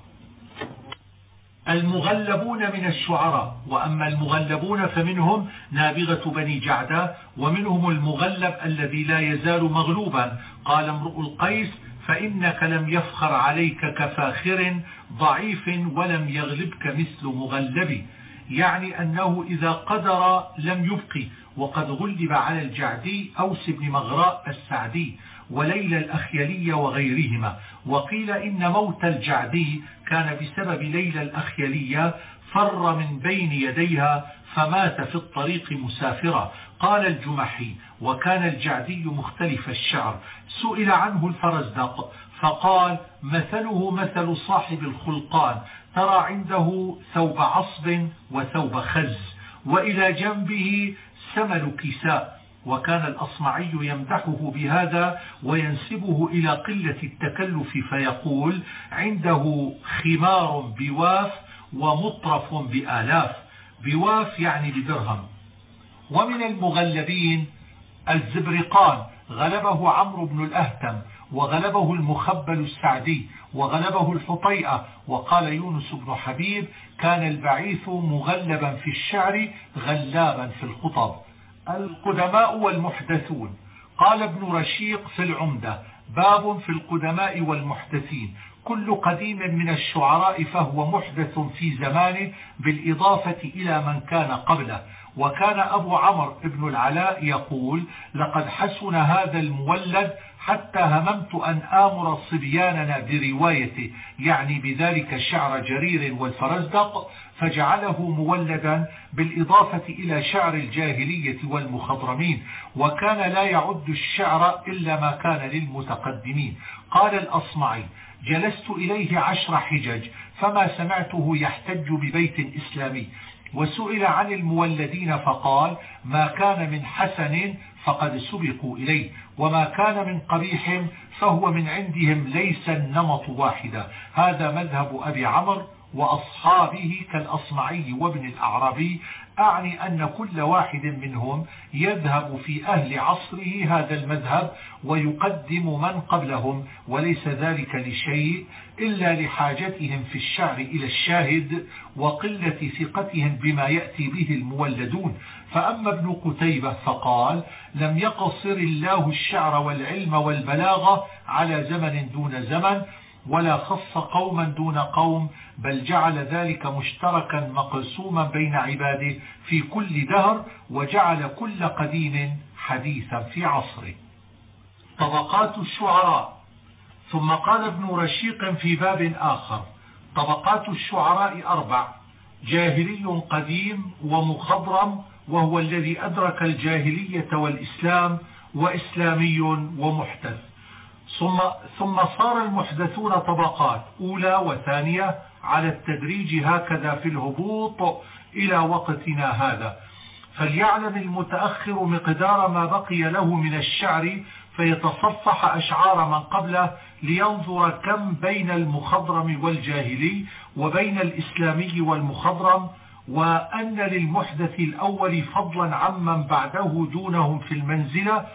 [SPEAKER 1] المغلبون من الشعراء وأما المغلبون فمنهم نابغة بني جعدة ومنهم المغلب الذي لا يزال مغلوبا. قال امرؤ القيس فإنك لم يفخر عليك كفاخر ضعيف ولم يغلبك مثل مغلب يعني أنه إذا قدر لم يبقي وقد غلب على الجعدي أوس بن مغراء السعدي وليلى الأخيلية وغيرهما. وقيل إن موت الجعدي كان بسبب ليلى الأخيلية فر من بين يديها فمات في الطريق مسافرا. قال الجمحي وكان الجعدي مختلف الشعر. سئل عنه الفرزدق فقال مثله مثل صاحب الخلقان. ترى عنده ثوب عصب وثوب خز وإلى جنبه سمل كساء. وكان الأصمعي يمدحه بهذا وينسبه إلى قلة التكلف فيقول عنده خمار بواف ومطرف بآلاف. بواف يعني بدرهم. ومن المغلبين الزبرقان. غلبه عمرو بن الأهتم وغلبه المخبل السعدي وغلبه الحطيئة وقال يونس بن حبيب كان البعيث مغلبا في الشعر غلابا في الخطب. القدماء والمحدثون. قال ابن رشيق في العمدة باب في القدماء والمحدثين. كل قديم من الشعراء فهو محدث في زمانه بالإضافة إلى من كان قبله. وكان أبو عمر بن العلاء يقول لقد حسن هذا المولد حتى هممت أن آمر صبياننا بروايته يعني بذلك شعر جرير والفرزدق فجعله مولدا بالإضافة إلى شعر الجاهلية والمخضرمين وكان لا يعد الشعر إلا ما كان للمتقدمين. قال الأصمعي جلست إليه عشر حجج فما سمعته يحتج ببيت إسلامي وسئل عن المولدين فقال ما كان من حسن فقد سبقوا إليه وما كان من قبيح فهو من عندهم ليس النمط واحدا. هذا مذهب أبي عمر وأصحابه كالأصمعي وابن الأعرابي. أعني أن كل واحد منهم يذهب في أهل عصره هذا المذهب ويقدم من قبلهم وليس ذلك لشيء. إلا لحاجتهم في الشعر إلى الشاهد وقلة ثقتهم بما يأتي به المولدون. فأما ابن قتيبة فقال لم يقصر الله الشعر والعلم والبلاغة على زمن دون زمن ولا خص قوما دون قوم بل جعل ذلك مشتركا مقسوما بين عباده في كل دهر وجعل كل قديم حديثا في عصره. طبقات الشعراء ثم قال ابن رشيق في باب آخر طبقات الشعراء أربع جاهلي قديم ومخضرم وهو الذي أدرك الجاهلية والإسلام وإسلامي ومحدث. ثم, ثم صار المحدثون طبقات أولى وثانية على التدريج هكذا في الهبوط إلى وقتنا هذا. فليعلم المتأخر مقدار ما بقي له من الشعر فيتصفح أشعار من قبله لينظر كم بين المخضرم والجاهلي وبين الإسلامي والمخضرم وأن للمحدث الأول فضلا عمن بعده دونهم في المنزلة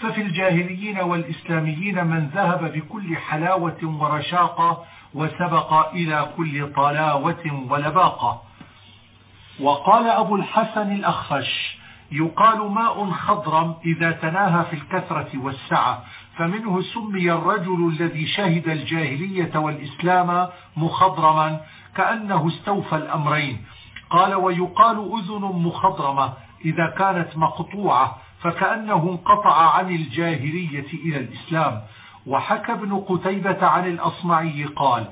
[SPEAKER 1] ففي الجاهليين والإسلاميين من ذهب بكل حلاوة ورشاقة وسبق إلى كل طلاوة ولباقة وقال أبو الحسن الأخفش يقال ماء خضرم إذا تناهى في الكثرة والسعة. فمنه سمي الرجل الذي شهد الجاهلية والإسلام مخضرما كأنه استوفى الأمرين. قال ويقال أذن مخضرمة إذا كانت مقطوعة فكأنه انقطع عن الجاهلية إلى الإسلام. وحكى ابن قتيبة عن الأصمعي قال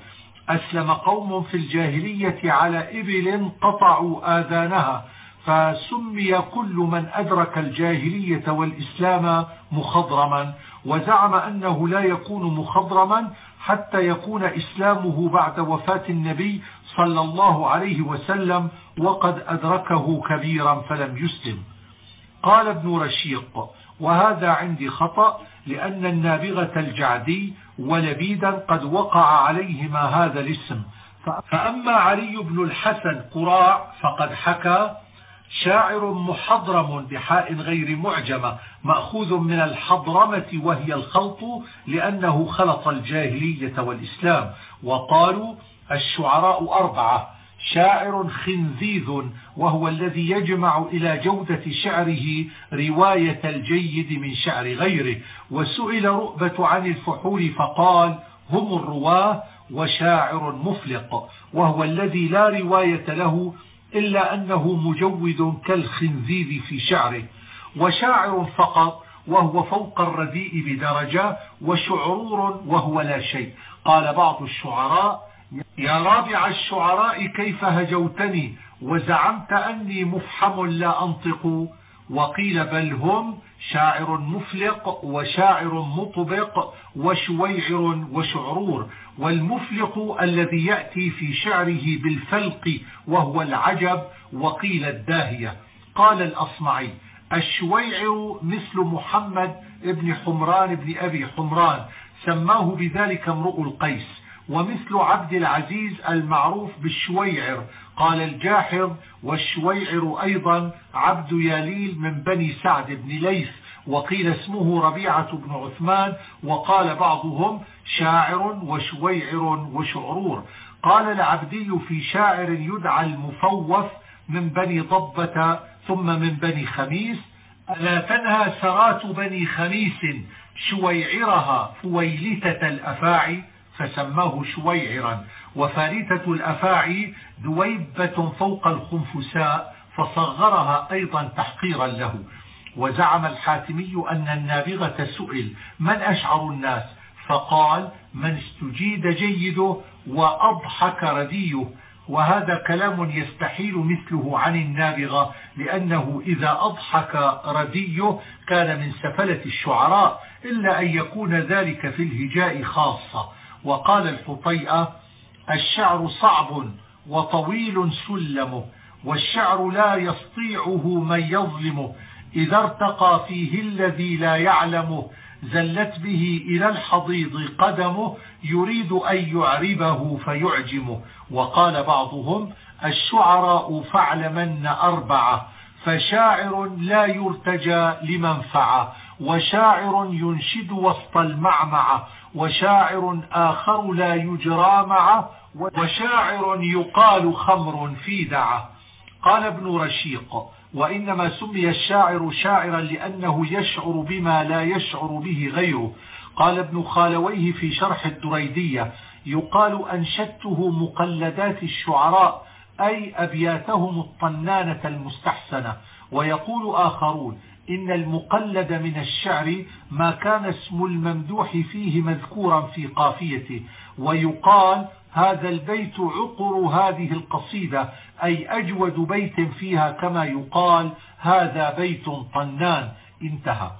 [SPEAKER 1] أسلم قوم في الجاهلية على إبل قطعوا آذانها فسمي كل من أدرك الجاهلية والإسلام مخضرما. وزعم أنه لا يكون مخضرما حتى يكون إسلامه بعد وفاة النبي صلى الله عليه وسلم وقد أدركه كبيرا فلم يسلم. قال ابن رشيق وهذا عندي خطأ لأن النابغة الجعدي ولبيدا قد وقع عليهما هذا الاسم. فأما علي بن الحسن قراع فقد حكى شاعر محضرم بحاء غير معجمة مأخوذ من الحضرمة وهي الخلط لأنه خلط الجاهلية والإسلام. وقالوا الشعراء أربعة شاعر خنزيذ وهو الذي يجمع إلى جودة شعره رواية الجيد من شعر غيره. وسئل رؤبة عن الفحول فقال هم الرواة وشاعر مفلق وهو الذي لا رواية له إلا أنه مجود كالخنزير في شعره وشاعر فقط وهو فوق الرديء بدرجة وشعرور وهو لا شيء. قال بعض الشعراء يا رابع الشعراء كيف هجوتني؟ وزعمت أني مفحم لا أنطق. وقيل بل هم شاعر مفلق وشاعر مطبق وشويعر وشعرور. والمفلق الذي يأتي في شعره بالفلق وهو العجب وقيل الداهية. قال الأصمعي الشويعر مثل محمد ابن حمران ابن أبي حمران سماه بذلك امرؤ القيس ومثل عبد العزيز المعروف بالشويعر. قال الجاحظ والشويعر أيضا عبد ياليل من بني سعد بن ليث وقيل اسمه ربيعة بن عثمان وقال بعضهم شاعر وشويعر وشعرور. قال العبدي في شاعر يدعى المفوف من بني ضبة ثم من بني خميس. لا تنهى سرات بني خميس شويعرها فويلتة الأفاعي فسماه شويعرا. وفارثة الأفاعي دويبة فوق الخنفساء فصغرها أيضا تحقيرا له. وزعم الحاتمي أن النابغة سئل من أشعر الناس؟ فقال من استجيد جيده وأضحك رديه. وهذا كلام يستحيل مثله عن النابغة لأنه إذا أضحك رديه كان من سفلة الشعراء إلا أن يكون ذلك في الهجاء خاصة. وقال الفطيئة الشعر صعب وطويل سلمه والشعر لا يستطيعه من يظلمه إذا ارتقى فيه الذي لا يعلمه زلت به إلى الحضيض قدمه يريد أن يعربه فيعجمه. وقال بعضهم الشعراء فاعلمن أربعة فشاعر لا يرتجى لمنفعة وشاعر ينشد وسط المعمعة وشاعر آخر لا يجرى معه وشاعر يقال خمر في دعة. قال ابن رشيق وإنما سمي الشاعر شاعرا لأنه يشعر بما لا يشعر به غيره. قال ابن خالويه في شرح الدريدية يقال أنشدته مقلدات الشعراء أي أبياتهم الطنانة المستحسنة. ويقول آخرون إن المقلد من الشعر ما كان اسم الممدوح فيه مذكورا في قافيته. ويقال هذا البيت عقر هذه القصيدة أي أجود بيت فيها كما يقال هذا بيت طنان. انتهى.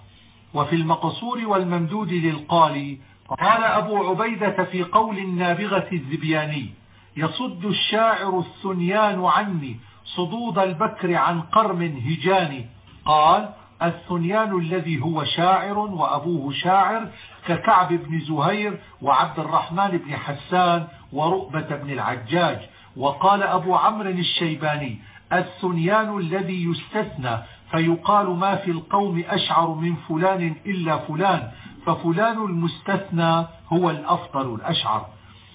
[SPEAKER 1] وفي المقصور والممدود للقالي قال أبو عبيدة في قول النابغة الذبياني يصد الشاعر الثنيان عني صدود البكر عن قرم هجاني قال الثنيان الذي هو شاعر وأبوه شاعر ككعب بن زهير وعبد الرحمن بن حسان ورؤبة بن العجاج وقال أبو عمرو الشيباني الثنيان الذي يستثنى فيقال ما في القوم أشعر من فلان إلا فلان ففلان المستثنى هو الأفضل الأشعر.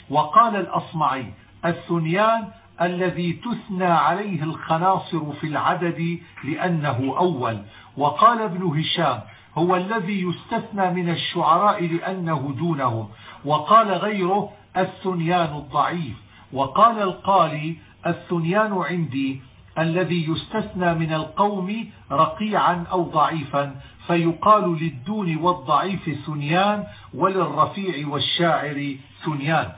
[SPEAKER 1] وقال الأصمعي الثنيان الذي تثنى عليه الخناصر في العدد لأنه أول. وقال ابن هشام هو الذي يستثنى من الشعراء لأنه دونهم. وقال غيره الثنيان الضعيف. وقال القالي الثنيان عندي الذي يستثنى من القوم رقيعا أو ضعيفا فيقال للدون والضعيف ثنيان وللرفيع والشاعر ثنيان.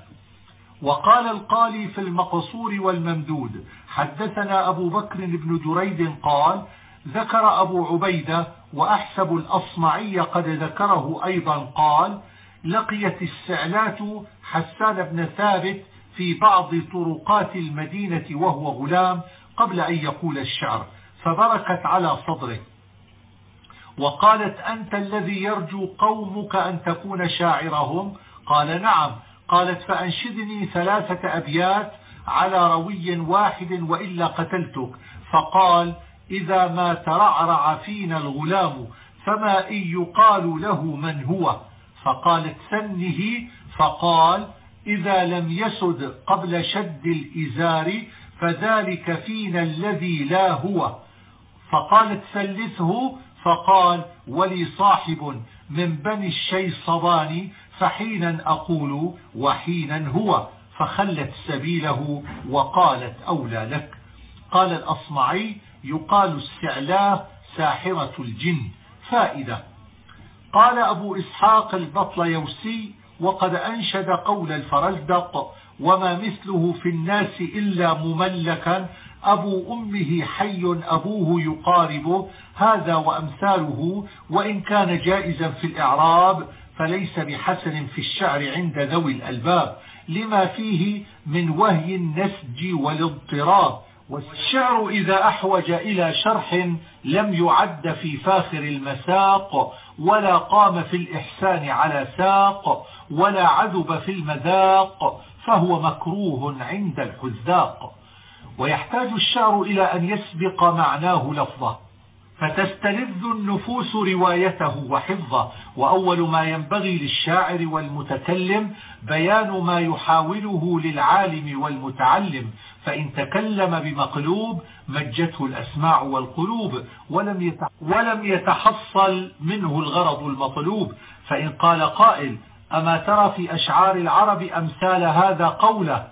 [SPEAKER 1] وقال القالي في المقصور والممدود حدثنا أبو بكر بن دريد قال ذكر أبو عبيدة وأحسب الأصمعي قد ذكره أيضا قال لقيت السعلات حسان بن ثابت في بعض طرقات المدينة وهو غلام قبل أن يقول الشعر فبركت على صدره. وقالت أنت الذي يرجو قومك أن تكون شاعرهم؟ قال نعم. قالت فأنشدني ثلاثة أبيات على روي واحد وإلا قتلتك. فقال إذا ما ترعرع فينا الغلام فما إن يقال له من هو؟ فقالت سنه فقال إذا لم يسد قبل شد الإزار فذلك فينا الذي لا هو. فقالت ثلثه فقال ولي صاحب من بني الشيصبان فحينا أقول وحينا هو. فخلت سبيله وقالت أولى لك. قال الأصمعي يقال السعلاه ساحرة الجن. فائدة. قال أبو إسحاق البطليوسي وقد أنشد قول الفرزدق وما مثله في الناس إلا مملكا أبو أمه حي أبوه يقاربه هذا وأمثاله وإن كان جائزا في الإعراب فليس بحسن في الشعر عند ذوي الألباب لما فيه من وهي النسج والاضطراب. والشعر إذا أحوج إلى شرح لم يعد في فاخر المساق ولا قام في الإحسان على ساق. ولا عذب في المذاق فهو مكروه عند الحذاق ويحتاج الشعر إلى أن يسبق معناه لفظه. فتستلذ النفوس روايته وحفظه. وأول ما ينبغي للشاعر والمتكلم بيان ما يحاوله للعالم والمتعلم. فإن تكلم بمقلوب مجته الأسماع والقلوب ولم ولم يتحصل منه الغرض المطلوب. فإن قال قائل أما ترى في أشعار العرب أمثال هذا قوله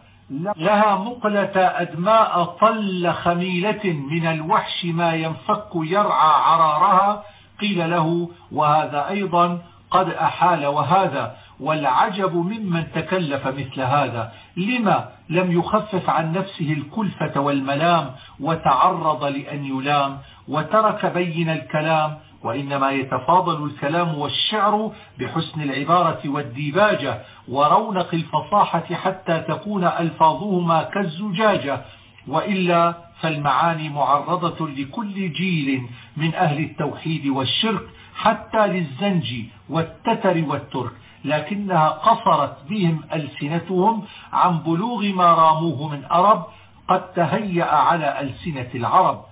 [SPEAKER 1] لها مقلة أدماء طل خميلة من الوحش ما ينفك يرعى عرارها قيل له وهذا أيضا قد أحال وهذا والعجب ممن تكلف مثل هذا لما لم يخفف عن نفسه الكلفة والملام وتعرض لأن يلام وترك بين الكلام وإنما يتفاضل الكلام والشعر بحسن العبارة والديباجة ورونق الفصاحة حتى تكون ألفاظهما كالزجاجة وإلا فالمعاني معرضة لكل جيل من أهل التوحيد والشرك حتى للزنج والتتر والترك لكنها قصرت بهم ألسنتهم عن بلوغ ما راموه من أرب قد تهيأ على ألسنة العرب.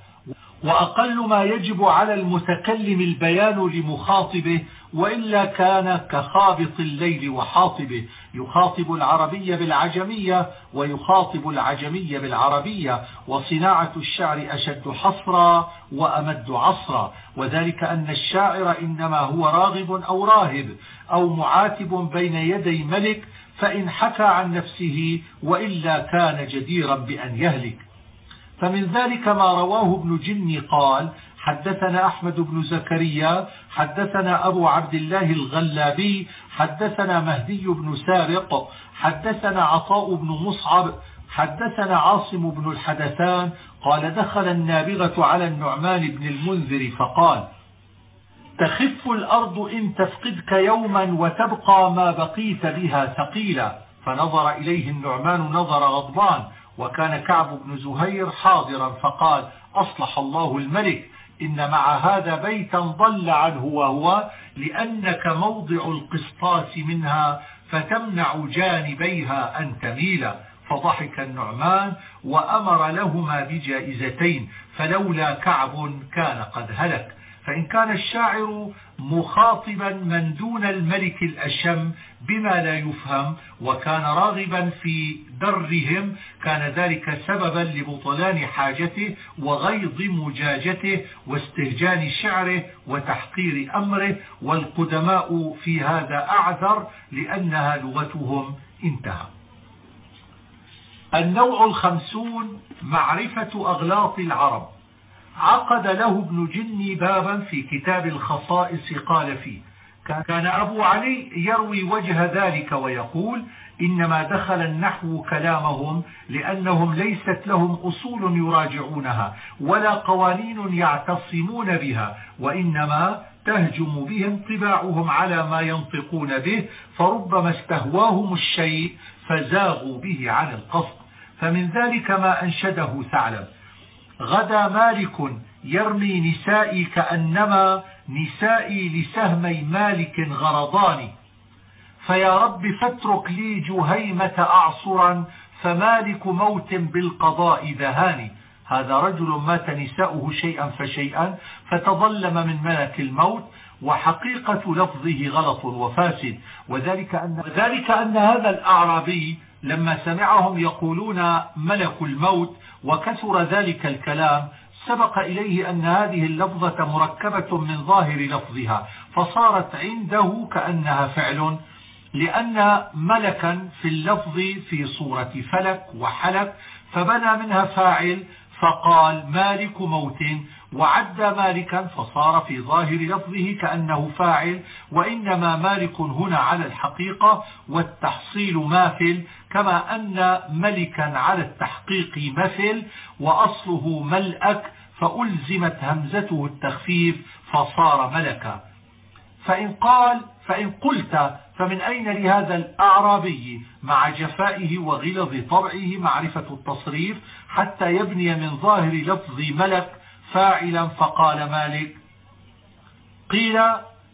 [SPEAKER 1] وأقل ما يجب على المتكلم البيان لمخاطبه وإلا كان كخابط الليل وحاطبه. يخاطب العربية بالعجمية ويخاطب العجمية بالعربية. وصناعة الشعر أشد حصرا وأمد عصرا. وذلك أن الشاعر إنما هو راغب أو راهب أو معاتب بين يدي ملك فإن حكى عن نفسه وإلا كان جديرا بأن يهلك. فمن ذلك ما رواه ابن جني قال حدثنا أحمد بن زكريا حدثنا أبو عبد الله الغلابي حدثنا مهدي بن سارق حدثنا عطاء بن مصعب حدثنا عاصم بن الحدثان قال دخل النابغة على النعمان بن المنذر فقال تخف الأرض إن تفقدك يوما وتبقى ما بقيت بها ثقيلا. فنظر إليه النعمان نظر غضبان. وكان كعب بن زهير حاضرا فقال أصلح الله الملك إن مع هذا بيتا ضل عنه وهو لأنك موضع القسطاس منها فتمنع جانبيها أن تميل. فضحك النعمان وأمر لهما بجائزتين فلولا كعب كان قد هلك. فإن كان الشاعر مخاطبا من دون الملك الأشم بما لا يفهم وكان راغبا في درهم كان ذلك سببا لبطلان حاجته وغيض مجاجته واستهجان شعره وتحقير أمره والقدماء في هذا أعذر لأنها لغتهم انتهى. النوع الخمسون معرفة أغلاط العرب. عقد له ابن جني بابا في كتاب الخصائص قال فيه كان أبو علي يروي وجه ذلك ويقول إنما دخل النحو كلامهم لأنهم ليست لهم أصول يراجعونها ولا قوانين يعتصمون بها وإنما تهجم بهم طباعهم على ما ينطقون به فربما استهواهم الشيء فزاغوا به عن القصد. فمن ذلك ما أنشده ثعلب. غدا مالك يرمي نسائي كأنما نسائي لسهمي مالك غرضان فيا رب فاترك لي جهيمة أعصرا فمالك موت بالقضاء ذهاني هذا رجل مات نساؤه شيئا فشيئا فتظلم من ملك الموت وحقيقة لفظه غلط وفاسد. وذلك أن, ذلك أن هذا الأعرابي لما سمعهم يقولون ملك الموت وكثر ذلك الكلام سبق إليه أن هذه اللفظة مركبة من ظاهر لفظها فصارت عنده كأنها فعل لأن ملكا في اللفظ في صورة فلك وحلك فبنى منها فاعل فقال مالك موت وعد مالكا فصار في ظاهر لفظه كأنه فاعل وإنما مالك هنا على الحقيقة والتحصيل ماثل كما أن ملكا على التحقيق مثل وأصله ملأك فألزمت همزته التخفيف فصار ملكا. فإن قال فإن قلت فمن أين لهذا الأعرابي؟ مع جفائه وغلظ طبعه معرفة التصريف حتى يبني من ظاهر لفظ ملك فاعلا فقال مالك. قيل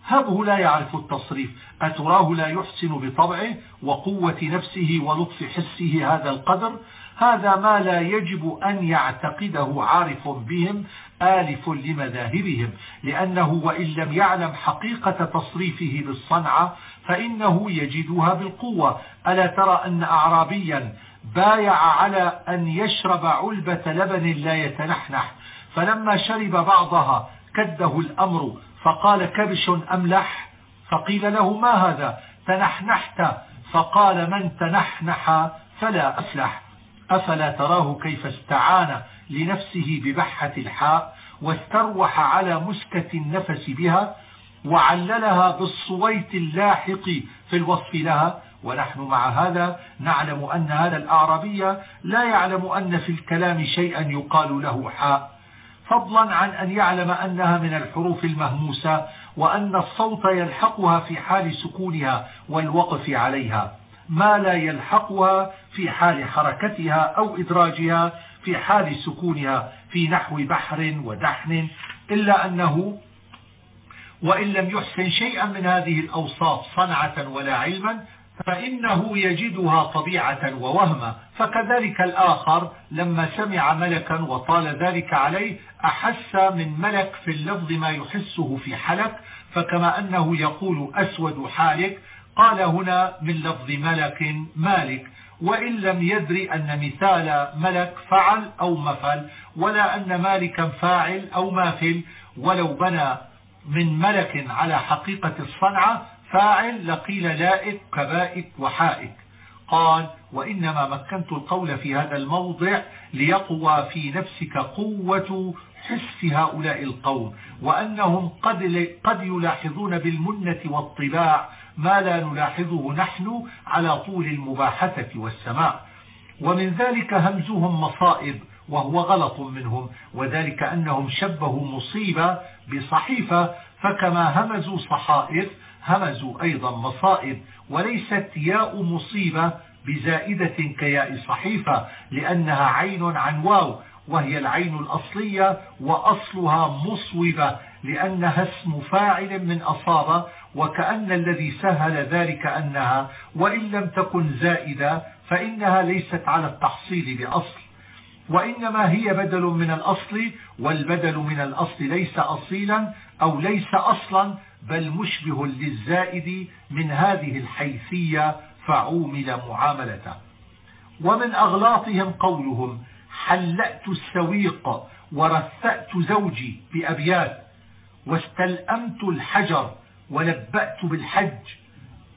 [SPEAKER 1] هبه لا يعرف التصريف. أتراه لا يحسن بطبعه وقوة نفسه ولطف حسه هذا القدر. هذا ما لا يجب أن يعتقده عارف بهم آلف لمذاهبهم. لأنه وإن لم يعلم حقيقة تصريفه بالصنعة فإنه يجدها بالقوة. ألا ترى أن أعرابيا بايع على أن يشرب علبة لبن لا يتنحنح. فلما شرب بعضها كده الأمر فقال كبش أملح فقيل له ما هذا؟ تنحنحت. فقال من تنحنح فلا أفلح. أفلا تراه كيف استعان لنفسه ببحة الحاء واستروح على مسكة النفس بها وعللها بالصويت اللاحق في الوصف لها. ونحن مع هذا نعلم أن هذا الأعربي لا يعلم أن في الكلام شيئا يقال له حاء. فضلا عن أن يعلم أنها من الحروف المهموسة وأن الصوت يلحقها في حال سكونها والوقف عليها ما لا يلحقها في حال حركتها أو إدراجها في حال سكونها في نحو بحر ودحن إلا أنه وإن لم يحسن شيئا من هذه الأوصاف صنعة ولا علما فإنه يجدها طبيعة ووهما فكذلك الآخر لما سمع ملكا وطال ذلك عليه أحس من ملك في اللفظ ما يحسه في حلك فكما أنه يقول أسود حالك قال هنا من لفظ ملك مالك. وإن لم يدري أن مثال ملك فعل أو مفل ولا أن مالكا فاعل أو مافل ولو بنى من ملك على حقيقة الصنعة فاعل لقيل لائك كبائك وحائك. قال وإنما مكنت القول في هذا الموضع ليقوى في نفسك قوة حس هؤلاء القوم وأنهم قد, قد يلاحظون بالمنة والطباع ما لا نلاحظه نحن على طول المباحثة والسماع. ومن ذلك همزهم مصائب وهو غلط منهم وذلك أنهم شبهوا مصيبة بصحيفة فكما همزوا صحائف همزوا أيضا مصائب وليست ياء مصيبة بزائدة كياء صحيفة لأنها عين عن واو وهي العين الأصلية وأصلها مصوبة لأنها اسم فاعل من أصابة وكأن الذي سهل ذلك أنها وإن لم تكن زائدة فإنها ليست على التحصيل بأصل. وإنما هي بدل من الأصل والبدل من الأصل ليس أصيلا أو ليس أصلا بل مشبه للزائد من هذه الحيثية فعومل معاملته. ومن أغلاطهم قولهم حلأت السويق ورثأت زوجي بأبيات واستلأمت الحجر ولبأت بالحج.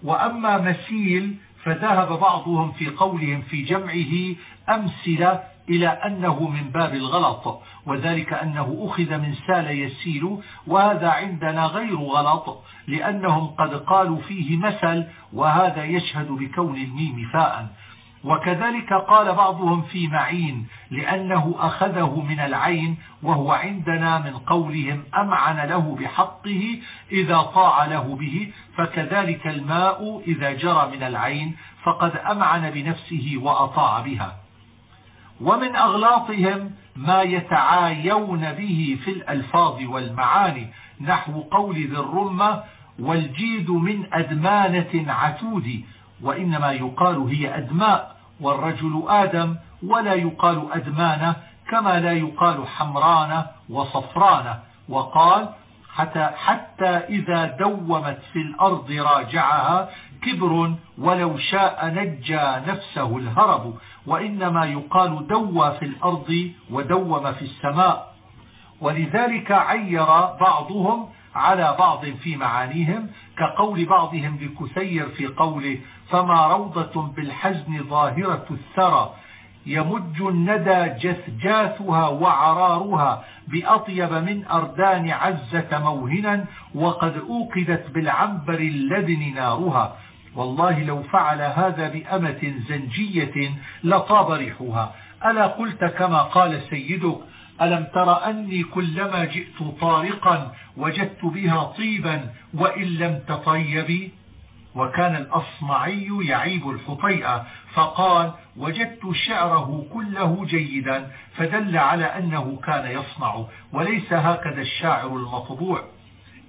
[SPEAKER 1] وأما مسيل فذهب بعضهم في قولهم في جمعه أمثلة إلى أنه من باب الغلط وذلك أنه أخذ من سال يسيل وهذا عندنا غير غلط لأنهم قد قالوا فيه مثل وهذا يشهد بكون الميم فاء. وكذلك قال بعضهم في معين لأنه أخذه من العين وهو عندنا من قولهم أمعن له بحقه إذا طاع له به فكذلك الماء إذا جرى من العين فقد أمعن بنفسه وأطاع بها. ومن أغلاطهم ما يتعايون به في الألفاظ والمعاني نحو قول ذي الرمة والجيد من أدمانة عتود وإنما يقال هي أدماء والرجل آدم ولا يقال أدمانة كما لا يقال حمرانة وصفرانة. وقال حتى, حتى إذا دومت في الأرض راجعها كبر ولو شاء نجى نفسه الهرب. وإنما يقال دوى في الأرض ودوم في السماء. ولذلك عير بعضهم على بعض في معانيهم كقول بعضهم لكثير في قوله فما روضة بالحزن ظاهرة الثرى يمج الندى جثجاثها وعرارها بأطيب من أردان عزة موهنا وقد أوقدت بالعنبر اللدن نارها. والله لو فعل هذا بأمة زنجية لطاب ريحها. ألا قلت كما قال سيدك ألم تر أني كلما جئت طارقا وجدت بها طيبا وإن لم تطيبي؟ وكان الأصمعي يعيب الحطيئة فقال وجدت شعره كله جيدا فدل على أنه كان يصنع وليس هكذا الشاعر المطبوع.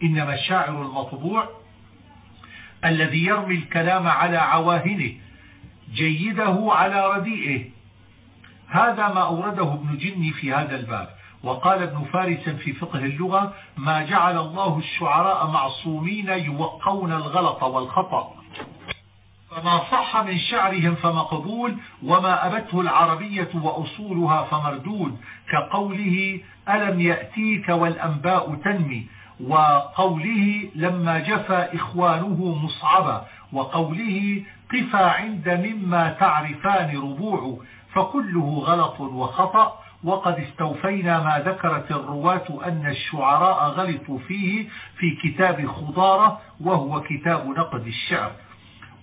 [SPEAKER 1] إنما الشاعر المطبوع الذي يرمي الكلام على عواهنه جيده على رديئه. هذا ما أورده ابن جني في هذا الباب. وقال ابن فارس في فقه اللغة ما جعل الله الشعراء معصومين يوقون الغلط والخطأ. فما صح من شعرهم فمقبول وما أبته العربية وأصولها فمردود. كقوله ألم يأتيك والأنباء تنمي؟ وقوله لما جفى إخوانه مصعبا وقوله قفا عند مما تعرفان ربوع فكله غلط وخطأ وقد استوفينا ما ذكرت الرواة أن الشعراء غلطوا فيه في كتاب خضارة وهو كتاب نقد الشعر.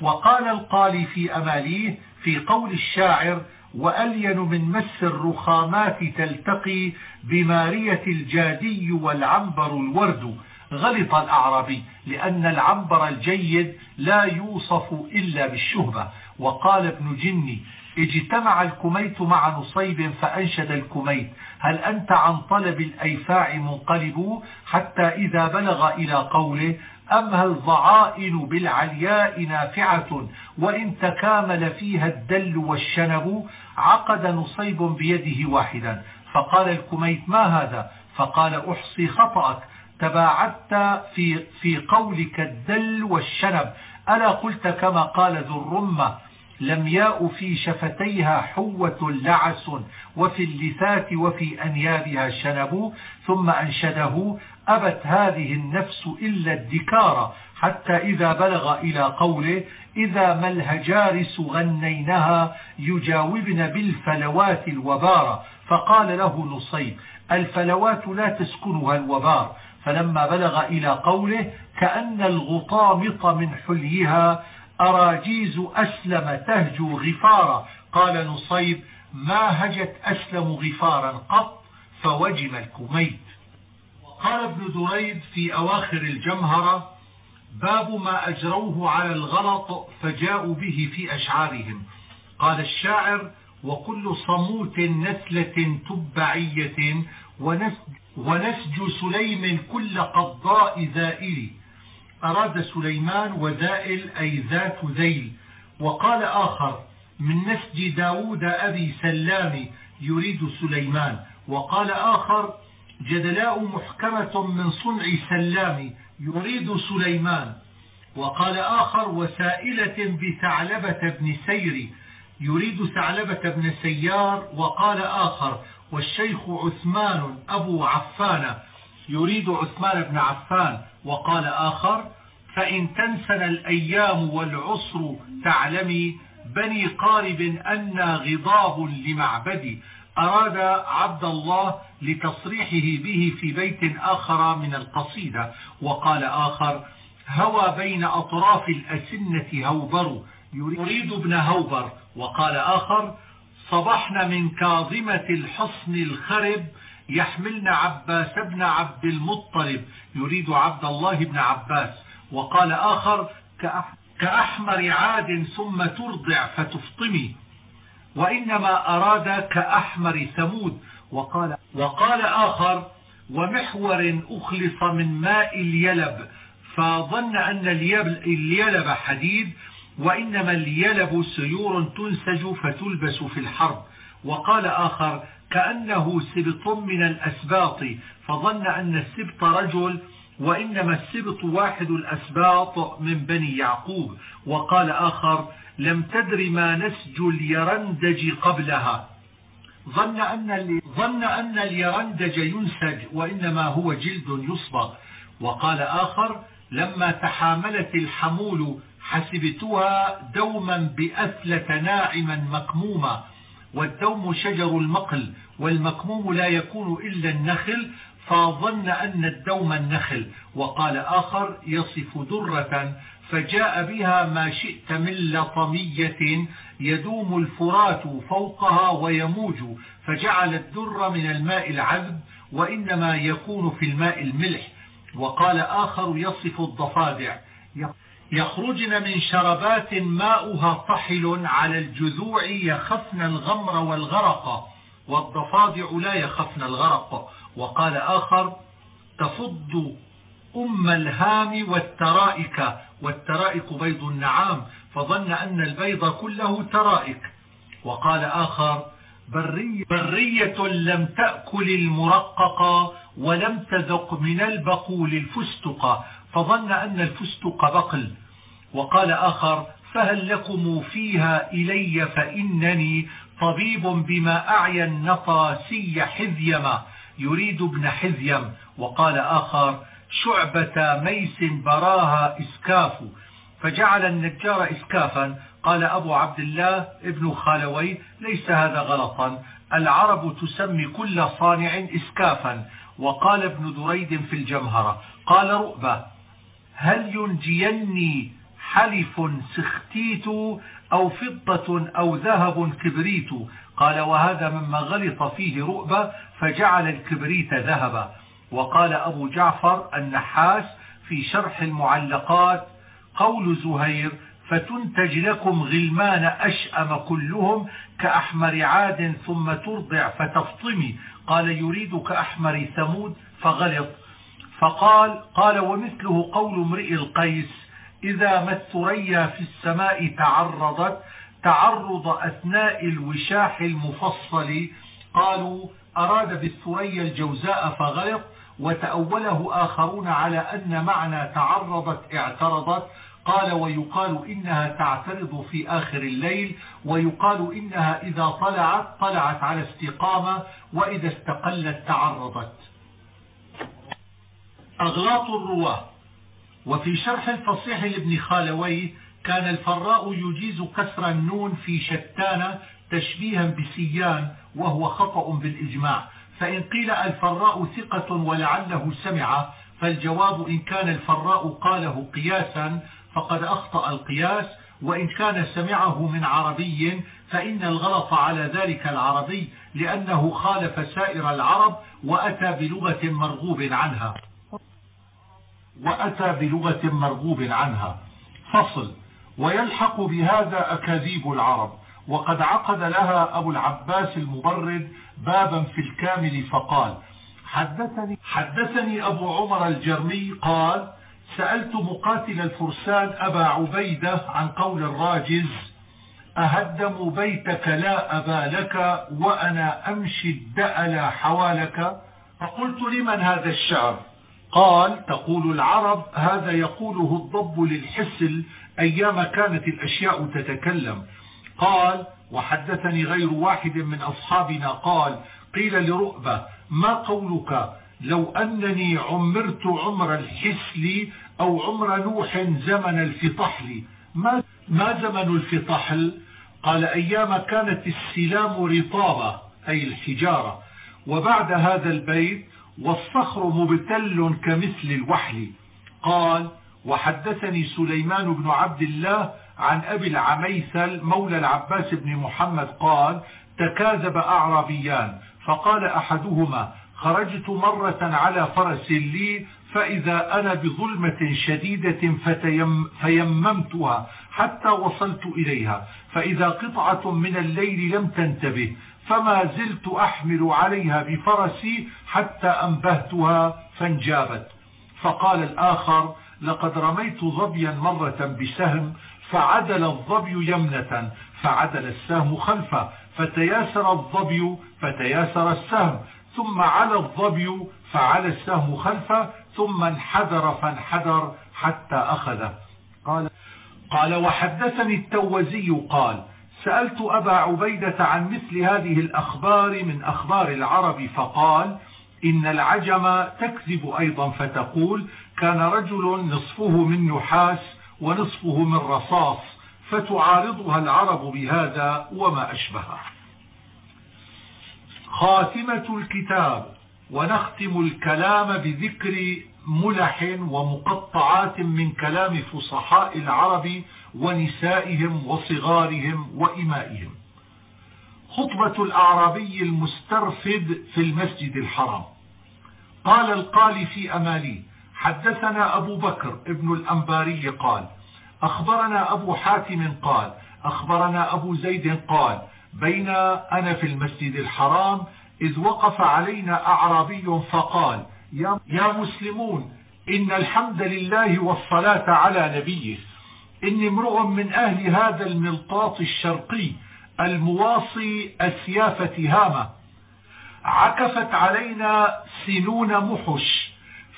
[SPEAKER 1] وقال القالي في أماليه في قول الشاعر وألين من مس الرخامات تلتقي بمارية الجادي والعنبر الورد. غلط الأعرابي لأن العنبر الجيد لا يوصف إلا بالشهبة. وقال ابن جني اجتمع الكميت مع نصيب فأنشد الكميت. هل أنت عن طلب الأيفاع منقلب حتى إذا بلغ إلى قوله أمها الضعائن بالعلياء نافعة؟ وإن تكامل فيها الدل والشنب عقد نصيب بيده واحدا. فقال الكميت ما هذا؟ فقال أحصي خطأك. تباعدت في, في قولك الدل والشنب. ألا قلت كما قال ذو الرمة لم ياء في شفتيها حوة لعس وفي اللثات وفي أنيابها شنب. ثم أنشده أبت هذه النفس إلا الدكار حتى إذا بلغ إلى قوله إذا ما الهجارس غنينها يجاوبن بالفلوات الوبار. فقال له نصيب الفلوات لا تسكنها الوبار. فلما بلغ إلى قوله كأن الغطامط من حليها أراجيز أسلم تهجو غفارا. قال نصيب ما هجت أسلم غفارا قط فوجم الكميت. وقال ابن دريد في أواخر الجمهرة باب ما أجروه على الغلط فجاءوا به في أشعارهم. قال الشاعر وكل صموت نسلة تبعية ونسج سليم كل قضاء ذائل. أراد سليمان وذائل أي ذات ذيل. وقال آخر من نسج داود أبي سلام يريد سليمان. وقال آخر جدلاء محكمة من صنع سلام يريد سليمان. وقال آخر وسائلة بثعلبة بن سير يريد ثعلبة بن سيار وقال آخر والشيخ عثمان أبو عفان يريد عثمان بن عفان وقال آخر فإن تنسن الأيام والعصر تعلمي بني قارب أن غضاب لمعبدي. أراد عبد الله لتصريحه به في بيت آخر من القصيدة وقال آخر هوى بين أطراف الأسنة هوبر يريد ابن هوبر. وقال آخر صبحنا من كاظمة الحصن الخرب يحملن عباس بن عبد المطلب يريد عبد الله بن عباس. وقال آخر كأحمر عاد ثم ترضع فتفطمي. وإنما أراد كأحمر ثمود. وقال, وقال آخر ومحور أخلص من ماء اليلب فظن أن اليلب حديد وإنما اليلب سيور تنسج فتلبس في الحرب. وقال آخر كأنه سبط من الأسباط فظن أن السبط رجل وإنما السبط واحد الأسباط من بني يعقوب. وقال آخر لم تدر ما نسج اليرندج قبلها. ظن أن, ظن أن اليرندج ينسج وإنما هو جلد يصبغ. وقال آخر لما تحاملت الحمول حسبتها دوما بأثلة ناعما مكموما. والدوم شجر المقل والمكموم لا يكون إلا النخل فظن أن الدوم النخل. وقال آخر يصف درة فجاء بها ما شئت من لطمية يدوم الفرات فوقها ويموج فجعل الدر من الماء العذب وإنما يكون في الماء الملح. وقال آخر يصف الضفادع. يخرجن من شربات ماؤها طحل على الجذوع يخفن الغمر والغرق والضفادع لا يخفن الغرق. وقال آخر تفض أم الهام والترائك. والترائك بيض النعام فظن أن البيض كله ترائك. وقال آخر برية, برية لم تأكل المرقق ولم تذق من البقول الفستق فظن أن الفستق بقل. وقال آخر فهل لكم فيها إلي فإنني طبيب بما أعيا النطاسي حذيما. يريد ابن حذيم وقال آخر شعبة ميس براها إسكاف. فجعل النجار إسكافا. قال أبو عبد الله ابن خالوي ليس هذا غلطا. العرب تسمي كل صانع إسكافا. وقال ابن دريد في الجمهرة. قال رؤبة هل ينجيني حلف سختيت أو فضة أو ذهب كبريت؟ قال وهذا مما غلط فيه رؤبة فجعل الكبريت ذهبا. وقال أبو جعفر النحاس في شرح المعلقات قول زهير فتنتج لكم غلمان أشأم كلهم كأحمر عاد ثم ترضع فتفطمي. قال يريد كأحمر ثمود فغلط. فقال قال ومثله قول امرئ القيس إذا ما الثريا في السماء تعرضت تعرض أثناء الوشاح المفصل. قالوا أراد بالثريا الجوزاء فغلط وتأوله آخرون على أن معنى تعرضت اعترضت. قال ويقال إنها تعترض في آخر الليل ويقال إنها إذا طلعت طلعت على استقامة وإذا استقلت تعرضت. أغلاط الرواه. وفي شرح الفصيح لابن خالوي كان الفراء يجيز كسر النون في شتان تشبيها بسيان وهو خطأ بالإجماع. فإن قيل الفراء ثقة ولعله سمع فالجواب إن كان الفراء قاله قياسا فقد أخطأ القياس وإن كان سمعه من عربي فإن الغلط على ذلك العربي لأنه خالف سائر العرب وأتى بلغة مرغوب عنها. وأتى بلغة مرغوب عنها. فصل. ويلحق بهذا أكاذيب العرب. وقد عقد لها أبو العباس المبرد بابا في الكامل فقال حدثني, حدثني أبو عمر الجرمي قال سألت مقاتل الفرسان أبا عبيدة عن قول الراجز أهدم بيتك لا أبا لك وأنا أمشي الدأل حوالك. فقلت لمن هذا الشعر؟ قال تقول العرب هذا يقوله الضب للحسل أيام كانت الأشياء تتكلم. قال وحدثني غير واحد من أصحابنا. قال قيل لرؤبة ما قولك لو أنني عمرت عمر الحسل أو عمر نوح زمن الفطحل؟ ما, ما زمن الفطحل؟ قال أيام كانت السلام رطابة أي الحجارة. وبعد هذا البيت والصخر مبتل كمثل الوحل. قال وحدثني سليمان بن عبد الله عن أبي العميثل مولى العباس بن محمد قال تكاذب أعرابيان. فقال أحدهما خرجت مرة على فرس لي فإذا أنا بظلمة شديدة فتيم فيممتها حتى وصلت إليها. فإذا قطعة من الليل لم تنتبه فما زلت أحمل عليها بفرسي حتى أنبهتها فانجابت. فقال الآخر لقد رميت ظبيا مرة بسهم فعدل الظبي يمنة فعدل السهم خلفه فتياسر الظبي فتياسر السهم ثم على الظبي فعلى السهم خلفه ثم انحدر فانحدر حتى أخذه. قال, قال وحدثني التوزي قال سألت أبا عبيدة عن مثل هذه الأخبار من أخبار العرب فقال إن العجم تكذب أيضا فتقول كان رجل نصفه من نحاس ونصفه من رصاص فتعارضها العرب بهذا وما أشبهه. خاتمة الكتاب ونختم الكلام بذكر ملح ومقطعات من كلام فصحاء العرب ونسائهم وصغارهم وإمائهم. خطبة الأعرابي المسترفد في المسجد الحرام. قال القالي في أمالي حدثنا أبو بكر ابن الأنباري قال أخبرنا أبو حاتم قال أخبرنا أبو زيد قال بين أنا في المسجد الحرام إذ وقف علينا أعرابي فقال يا مسلمون إن الحمد لله والصلاة على نبيه. إني امرؤ من أهل هذا الملطاط الشرقي المواصي أسياف تهامة عكفت علينا سنون محش.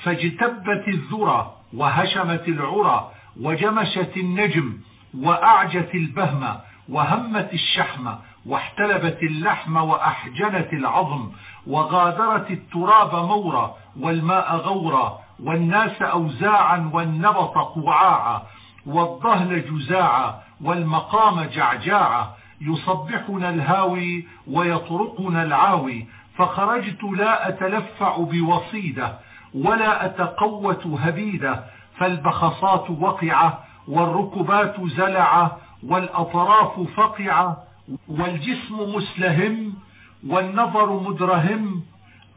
[SPEAKER 1] فاجتبت الذرى وهشمت العرى وجمشت النجم وأعجت البهمة وهمت الشحم واحتلبت اللحم وأحجنت العظم وغادرت التراب مورا والماء غورا والناس أوزاعا والنبط قوعاعا والظهل جزاعا والمقام جعجاعا يصبحنا الهاوي ويطرقنا العاوي فخرجت لا أتلفع بوصيدة ولا أتقوت هبيدة فالبخصات وقعة والركبات زلعة والأطراف فقعة والجسم مسلهم والنظر مدرهم.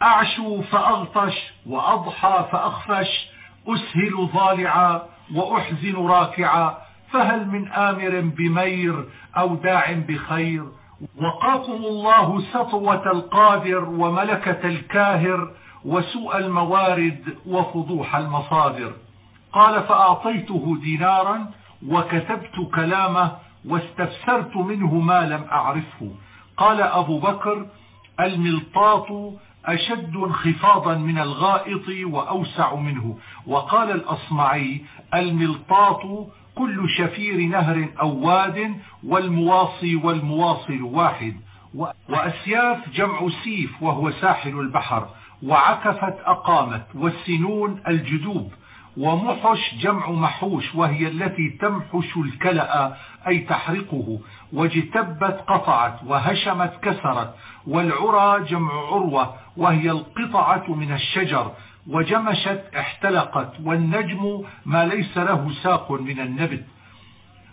[SPEAKER 1] أعشو فأغطش وأضحى فأخفش أسهل ضالعا وأحزن راكعا. فهل من آمر بمير أو داع بخير؟ وقاكم الله سطوة القادر وملكة الكاهر. وسوء الموارد وفضوح المصادر. قال فأعطيته دينارا وكتبت كلامه واستفسرت منه ما لم أعرفه. قال أبو بكر الملطاط أشد انخفاضا من الغائط وأوسع منه. وقال الأصمعي الملطاط كل شفير نهر أو واد والمواصي والمواصل واحد. وأسياف جمع سيف وهو ساحل البحر. وعكفت أقامت والسنون الجدوب ومحش جمع محوش وهي التي تمحش الكلأ أي تحرقه. واجتبت قطعت وهشمت كسرت والعرى جمع عروة وهي القطعة من الشجر. وجمشت احتلقت والنجم ما ليس له ساق من النبت.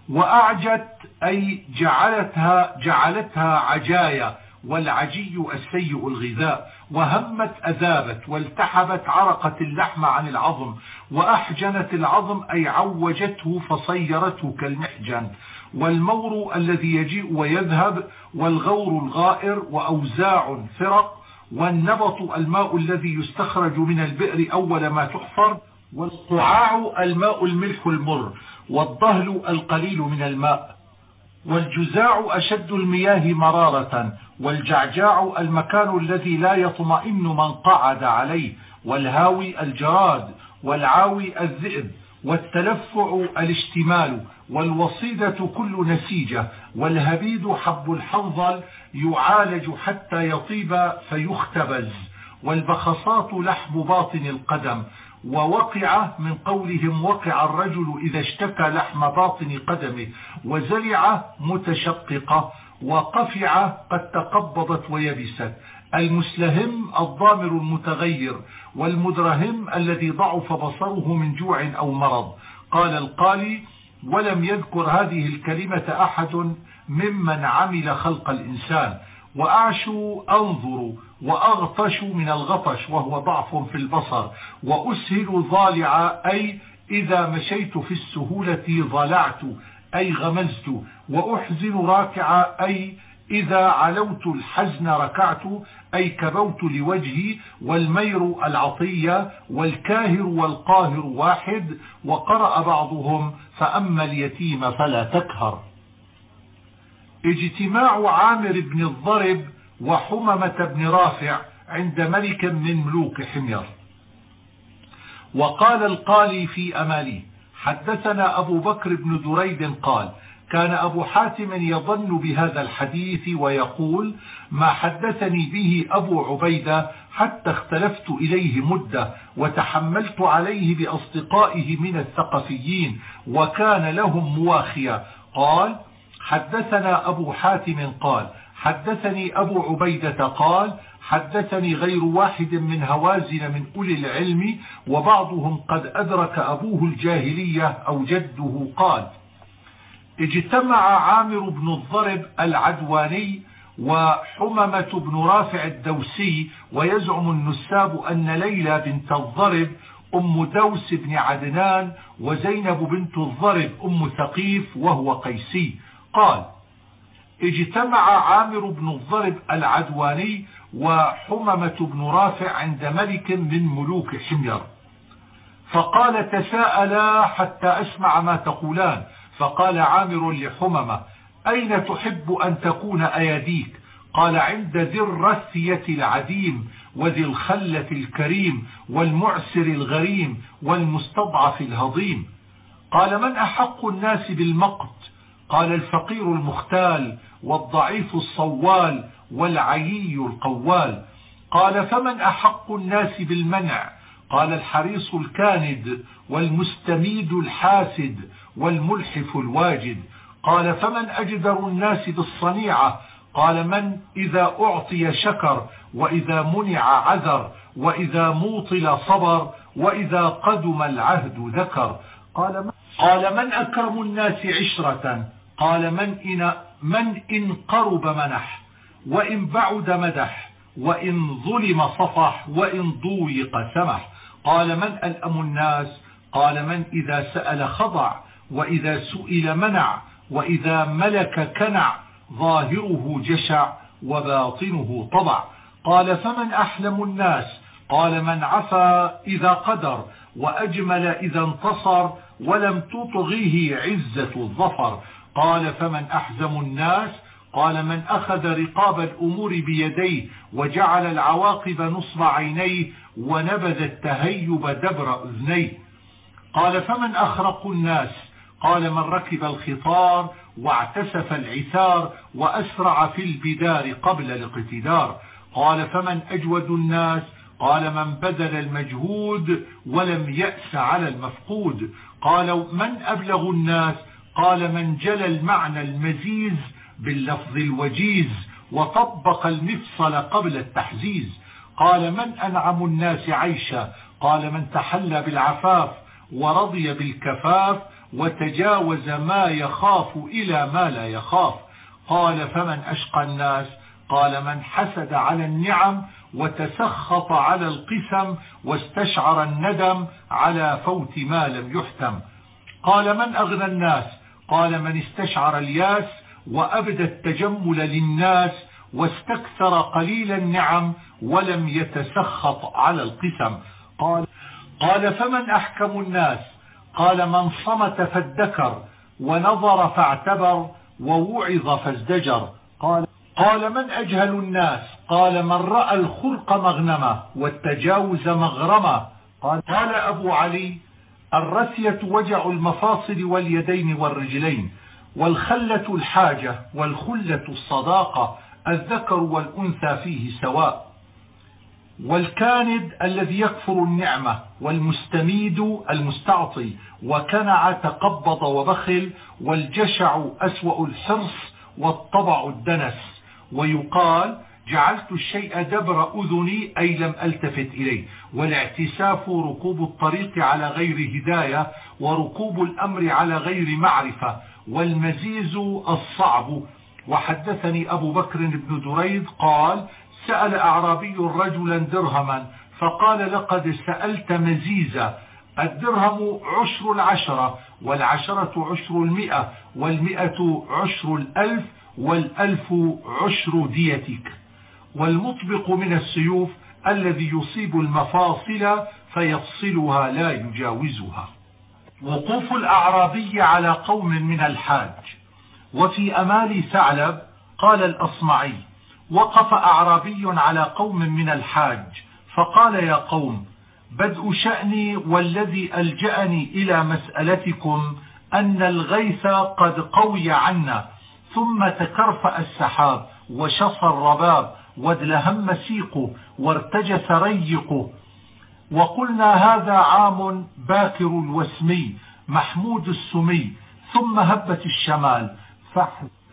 [SPEAKER 1] وأعجت أي جعلتها, جعلتها عجايا والعجي السيء الغذاء. وهمت أذابت والتحبت عرقت اللحم عن العظم وأحجنت العظم أي عوجته فصيرته كالمحجن والمور الذي يجيء ويذهب والغور الغائر وأوزاع فرق والنبط الماء الذي يستخرج من البئر أول ما تحفر والقعاع الماء الملح المر والضهل القليل من الماء والجزاع أشد المياه مرارة والجعجاع المكان الذي لا يطمئن من قعد عليه والهاوي الجراد والعاوي الذئب والتلفع الاشتمال والوصيدة كل نسيجة والهبيد حب الحنظل يعالج حتى يطيب فيختبز والبخصات لحم باطن القدم ووقع من قولهم وقع الرجل إذا اشتكى لحم باطن قدمه وزرع متشققة وقفع قد تقبضت ويبست. المسلهم الضامر المتغير والمدرهم الذي ضعف بصره من جوع أو مرض. قال القالي ولم يذكر هذه الكلمة أحد ممن عمل خلق الإنسان. وأعشوا أنظر وأغطش من الغطش وهو ضعف في البصر وأسهل ضالع أي إذا مشيت في السهولة ضلعت أي غمزت وأحزن راكع أي إذا علوت الحزن ركعت أي كبوت لوجهي والمير العطية والكاهر والقاهر واحد وقرأ بعضهم فأما اليتيم فلا تكهر اجتماع عامر بن الضرب وحممة بن رافع عند ملك من ملوك حمير. وقال القالي في أمالي حدثنا أبو بكر بن دريد قال كان أبو حاتم يظن بهذا الحديث ويقول ما حدثني به أبو عبيدة حتى اختلفت إليه مدة وتحملت عليه بأصدقائه من الثقفيين وكان لهم مواخية. قال حدثنا أبو حاتم قال حدثني أبو عبيدة قال حدثني غير واحد من هوازن من أولي العلم وبعضهم قد أدرك أبوه الجاهلية أو جده قال اجتمع عامر بن الضرب العدواني وحممة بن رافع الدوسي ويزعم النساب أن ليلى بنت الضرب أم دوس بن عدنان وزينب بنت الضرب أم ثقيف وهو قيسي. قال اجتمع عامر بن الضرب العدواني وحممة بن رافع عند ملك من ملوك حمير. فقال تساءلا حتى أسمع ما تقولان. فقال عامر لحممة أين تحب أن تكون أيديك؟ قال عند ذي الرثية العديم وذي الخلة الكريم والمعسر الغريم والمستضعف الهضيم. قال من أحق الناس بالمقت؟ قال الفقير المختال والضعيف الصوال والعيي القوال. قال فمن أحق الناس بالمنع؟ قال الحريص الكاند والمستميد الحاسد والملحف الواجد. قال فمن أجدر الناس بالصنيعة؟ قال من إذا أعطي شكر وإذا منع عذر وإذا موطل صبر وإذا قدم العهد ذكر. قال من, قال من أكرم الناس عشرة؟ قال من إن, من إن قرب منح وإن بعد مدح وإن ظلم صفح وإن ضويق سمح. قال من ألأم الناس؟ قال من إذا سأل خضع وإذا سئل منع وإذا ملك كنع ظاهره جشع وباطنه طبع. قال فمن أحلم الناس؟ قال من عفا إذا قدر وأجمل إذا انتصر ولم تطغيه عزة الظفر. قال فمن أحزم الناس قال من أخذ رقاب الأمور بيديه وجعل العواقب نصب عينيه ونبذ التهيب دبر أذنيه. قال فمن أخرق الناس؟ قال من ركب الخطار واعتسف العثار وأسرع في البدار قبل الاقتدار. قال فمن أجود الناس؟ قال من بذل المجهود ولم يأس على المفقود. قال من أبلغ الناس؟ قال من جل المعنى المزيز باللفظ الوجيز وطبق المفصل قبل التحزيز. قال من أنعم الناس عيشا؟ قال من تحلى بالعفاف ورضي بالكفاف وتجاوز ما يخاف إلى ما لا يخاف. قال فمن أشقى الناس؟ قال من حسد على النعم وتسخط على القسم واستشعر الندم على فوت ما لم يحتم. قال من أغنى الناس؟ قال من استشعر الياس وأبدى التجمل للناس واستكثر قليل النعم ولم يتسخط على القسم. قال, قال فمن أحكم الناس؟ قال من صمت فادكر ونظر فاعتبر ووعظ فازدجر. قال قال من أجهل الناس؟ قال من رأى الخلق مغنمة والتجاوز مغرمة. قال, قال أبو علي الرسية وجع المفاصل واليدين والرجلين والخلة الحاجة والخلة الصداقة الذكر والأنثى فيه سواء. والكاند الذي يكفر النعمة والمستميد المستعطي وكنع تقبض وبخل والجشع أسوأ الحرص والطبع الدنس. ويقال جعلت الشيء دبر أذني أي لم ألتفت إليه. والاعتساف ركوب الطريق على غير هداية وركوب الأمر على غير معرفة والمزيز الصعب. وحدثني أبو بكر بن دريد قال سأل أعرابي رجلا درهما فقال لقد سألت مزيزا. الدرهم عشر العشرة والعشرة عشر المئة والمئة عشر الألف والألف عشر ديتك. والمطبق من السيوف الذي يصيب المفاصل فيفصلها لا يجاوزها. وقوف الأعرابي على قوم من الحاج. وفي أمال ثعلب قال الأصمعي وقف أعرابي على قوم من الحاج. فقال يا قوم بدء شأني والذي ألجأني إلى مسألتكم أن الغيث قد قوي عنا ثم تكرفأ السحاب وشص الرباب وادلهم سيقه وارتجس ريقه وقلنا هذا عام باكر الوسمي محمود السمي ثم هبت الشمال.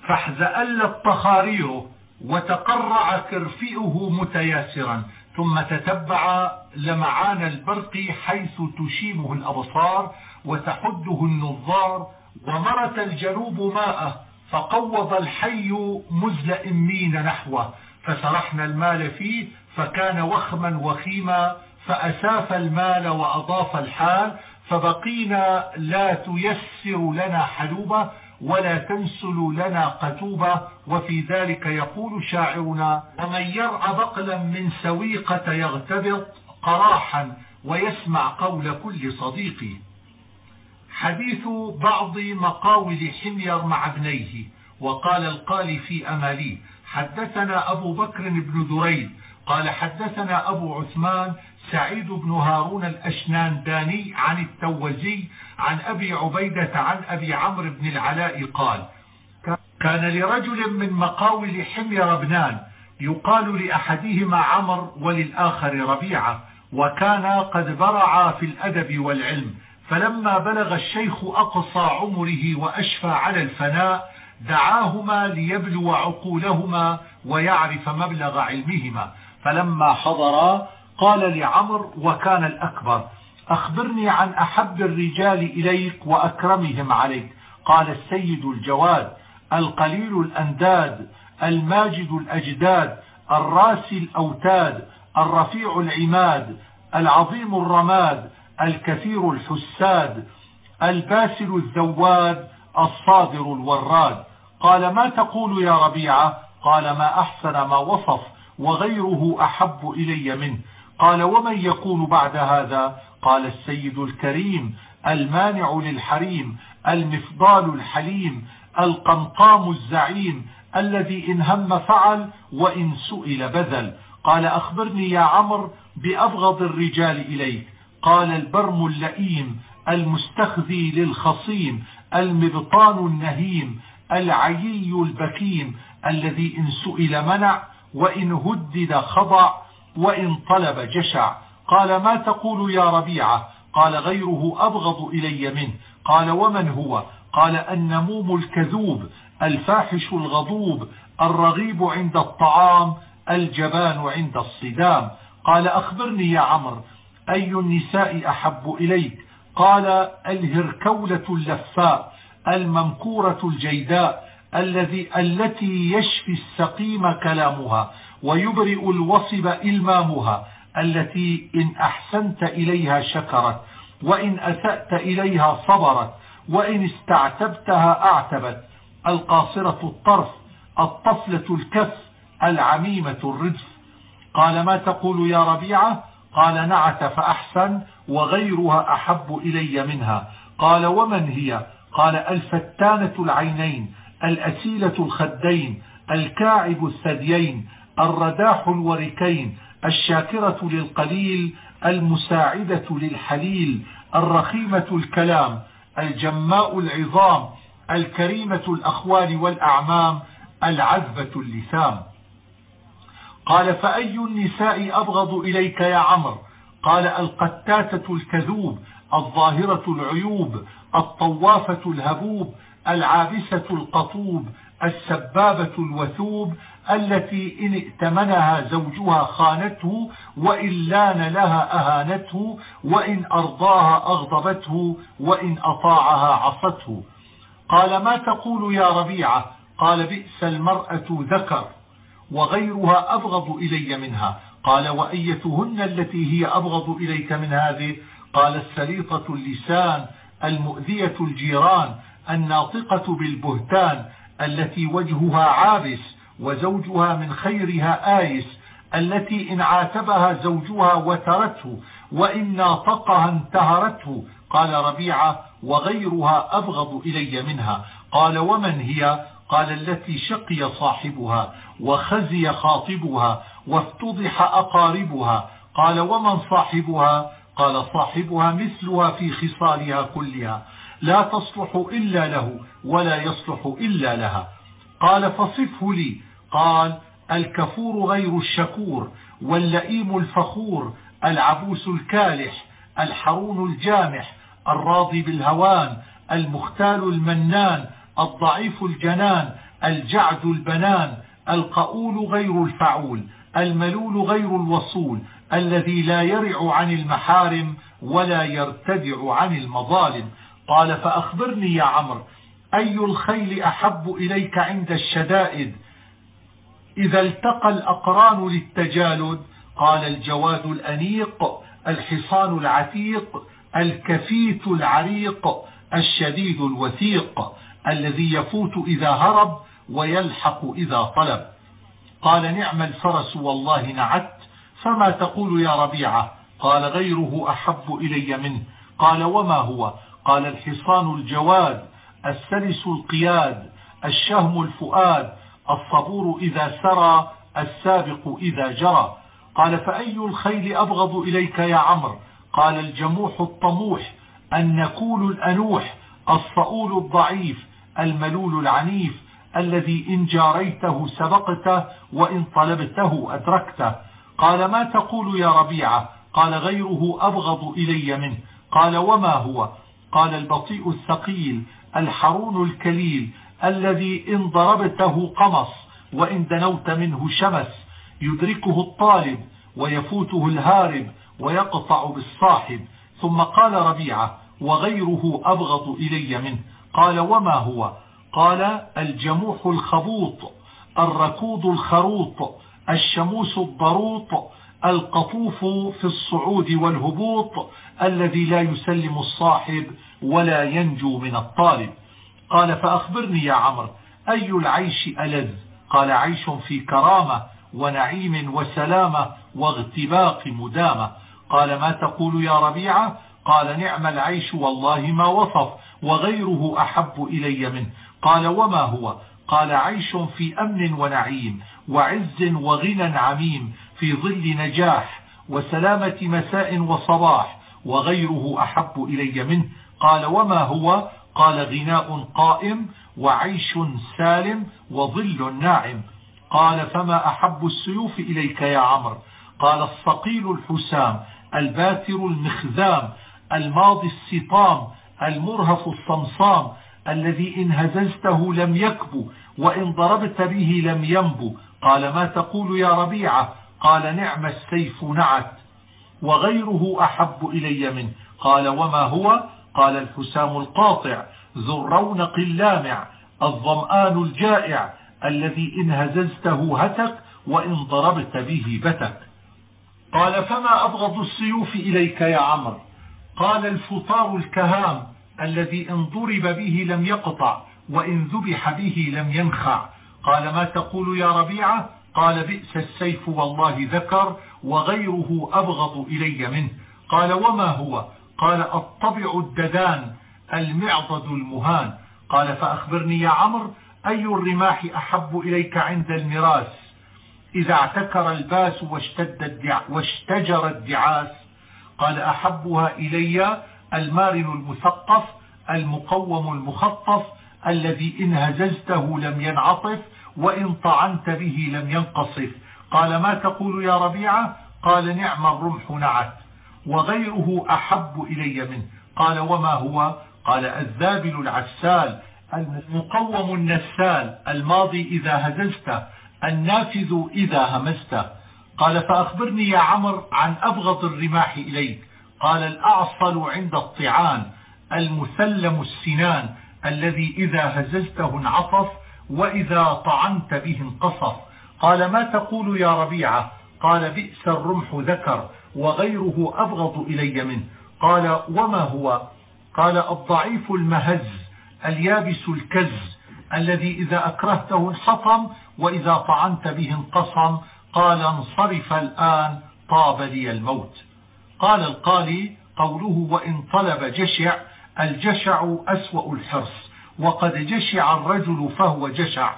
[SPEAKER 1] فاحزألت طخاريره وتقرع كرفئه متياسرا. ثم تتبع لمعان البرق حيث تشيمه الأبصار وتحده النظار. ومرت الجنوب ماءه فقوض الحي مزلئمين نحوه. فسرحنا المال فيه فكان وخما وخيما فأساف المال وأضاف الحال فبقينا لا تيسر لنا حلوبة ولا تنسل لنا قتوبة وفي ذلك يقول شاعرنا ومن يرعى بقلا من سويقة يغتبط قراحا ويسمع قول كل صديق حديث بعض مقاول حمير مع ابنيه وقال القالي في أمالي حدثنا أبو بكر بن دريد قال حدثنا أبو عثمان سعيد بن هارون الأشنانداني عن التوزي عن أبي عبيدة عن أبي عمرو بن العلاء قال كان لرجل من مقاول حمير ابنان يقال لأحدهما عمر وللآخر ربيعة وكان قد برعا في الأدب والعلم فلما بلغ الشيخ أقصى عمره وأشفى على الفناء دعاهما ليبلو عقولهما ويعرف مبلغ علمهما. فلما حضرا قال لعمر وكان الأكبر أخبرني عن أحب الرجال إليك وأكرمهم عليك. قال السيد الجواد القليل الأنداد الماجد الأجداد الراسي الأوتاد الرفيع العماد العظيم الرماد الكثير الحساد الباسل الزواد الصادر الوراد. قال ما تقول يا ربيعة؟ قال ما أحسن ما وصف وغيره أحب إلي منه. قال ومن يكون بعد هذا؟ قال السيد الكريم المانع للحريم المفضال الحليم القمقام الزعيم الذي إن هم فعل وإن سئل بذل. قال أخبرني يا عمر بأبغض الرجال إليك. قال البرم اللئيم المستخذي للخصيم المبطان النهيم العيي البكيم الذي إن سئل منع وإن هدد خضع وإن طلب جشع. قال ما تقول يا ربيعة؟ قال غيره أبغض إلي منه. قال ومن هو؟ قال النموم الكذوب الفاحش الغضوب الرغيب عند الطعام الجبان عند الصدام. قال أخبرني يا عمر أي النساء أحب إليك؟ قال الهركولة اللفاء. الممكورة الجيداء الذي التي يشفي السقيم كلامها ويبرئ الوصب إلمامها التي إن أحسنت إليها شكرت وإن أسأت إليها صبرت وإن استعتبتها أعتبت. القاصرة الطرف الطفلة الكف العميمة الردف قال ما تقول يا ربيعة؟ قال نعت فأحسن وغيرها أحب إلي منها. قال ومن هي؟ قال الفتانة العينين الأسيلة الخدين الكاعب الثديين الرداح الوركين الشاكرة للقليل المساعدة للحليل الرخيمة الكلام الجماء العظام الكريمة الأخوال والأعمام العذبة اللسام قال فأي النساء أبغض إليك يا عمر؟ قال القتاتة الكذوب الظاهرة العيوب الطوافة الهبوب العابسة القطوب السبابة الوثوب التي إن ائتمنها زوجها خانته وإن لأن لها أهانته وإن أرضاها أغضبته وإن أطاعها عصته. قال ما تقول يا ربيعة؟ قال بئس المرأة ذكر وغيرها أبغض إلي منها. قال وأيتهن التي هي أبغض إليك من هذه؟ قال السليطة اللسان المؤذية الجيران الناطقة بالبهتان التي وجهها عابس وزوجها من خيرها آيس التي إن عاتبها زوجها وترته وإن ناطقها انتهرته. قال ربيعة وغيرها أبغض إلي منها. قال ومن هي؟ قال التي شقي صاحبها وخزي خاطبها وافتضح أقاربها. قال ومن صاحبها؟ قال صاحبها مثلها في خصالها كلها. لا تصلح إلا له ولا يصلح إلا لها. قال فصفه لي. قال الكفور غير الشكور واللئيم الفخور العبوس الكالح الحرون الجامح الراضي بالهوان المختال المنان الضعيف الجنان الجعد البنان القؤول غير الفعول الملول غير الوصول الذي لا يرع عن المحارم ولا يرتدع عن المظالم. قال فأخبرني يا عمرو أي الخيل أحب إليك عند الشدائد؟ إذا التقى الأقران للتجالد قال الجواد الأنيق الحصان العتيق الكفيت العريق الشديد الوثيق الذي يفوت إذا هرب ويلحق إذا طلب. قال نعم الفرس والله نعت فما تقول يا ربيعة؟ قال غيره أحب إلي منه. قال وما هو؟ قال الحصان الجواد السلس القياد الشهم الفؤاد الصبور إذا سرى السابق إذا جرى. قال فأي الخيل أبغض إليك يا عمرو؟ قال الجموح الطموح النكول الأنوح الصؤول الضعيف الملول العنيف الذي إن جاريته سبقته وإن طلبته أدركته. قال ما تقول يا ربيعة؟ قال غيره أبغض إلي منه. قال وما هو؟ قال البطيء الثقيل الحرون الكليل الذي إن ضربته قمص وإن دنوت منه شمس. يدركه الطالب ويفوته الهارب ويقطع بالصاحب. ثم قال ربيعة وغيره أبغض إلي منه. قال وما هو؟ قال الجموح الخبوط الركوض الخروط الشموس الضروط القطوف في الصعود والهبوط الذي لا يسلم الصاحب ولا ينجو من الطالب. قال فأخبرني يا عمرو أي العيش ألذ؟ قال عيش في كرامة ونعيم وسلامة واغتباق مدامة. قال ما تقول يا ربيعة؟ قال نعم العيش والله ما وصف وغيره أحب إلي منه. قال وما هو؟ قال عيش في أمن ونعيم. وعز وغنى عميم في ظل نجاح وسلامة مساء وصباح وغيره أحب إلي منه. قال وما هو؟ قال غناء قائم وعيش سالم وظل ناعم. قال فما أحب السيوف إليك يا عمرو؟ قال الصقيل الحسام الباتر المخزام الماضي السطام المرهف الصمصام الذي إن هززته لم يكب وإن ضربت به لم ينبو. قال ما تقول يا ربيعة؟ قال نعم السيف نعت وغيره أحب إلي منه. قال وما هو؟ قال الحسام القاطع ذو الرونق اللامع الظمآن الجائع الذي إن هززته هتك وإن ضربت به بتك. قال فما أبغض السيوف إليك يا عمرو؟ قال الفطار الكهام الذي إن ضرب به لم يقطع وإن ذبح به لم ينخع. قال ما تقول يا ربيعة؟ قال بئس السيف والله ذكر وغيره أبغض إلي منه. قال وما هو؟ قال الطبع الددان المعضد المهان. قال فأخبرني يا عمرو أي الرماح أحب إليك عند المراس؟ إذا اعتكر الباس واشتد الدع واشتجر الدعاس. قال أحبها إلي المارن المثقف المقوم المخطف الذي إن هززته لم ينعطف وإن طعنت به لم ينقصف. قال ما تقول يا ربيعة؟ قال نعم الرمح نعت وغيره أحب إلي منه. قال وما هو؟ قال الذابل العسال المقوم النسال الماضي إذا هززت النافذ إذا همست قال فأخبرني يا عمر عن أبغض الرماح إليك. قال الأعصل عند الطعان المسلم السنان. الذي إذا هززته انعطف وإذا طعنت به انقصف. قال ما تقول يا ربيعة؟ قال بئس الرمح ذكر وغيره أبغض إلي منه. قال وما هو؟ قال الضعيف المهز اليابس الكز الذي إذا أكرهته انحطم وإذا طعنت به انقصم. قال انصرف الآن طاب لي الموت. قال القالي قوله وإن طلب جشع الجشع أسوأ الحرص وقد جشع الرجل فهو جشع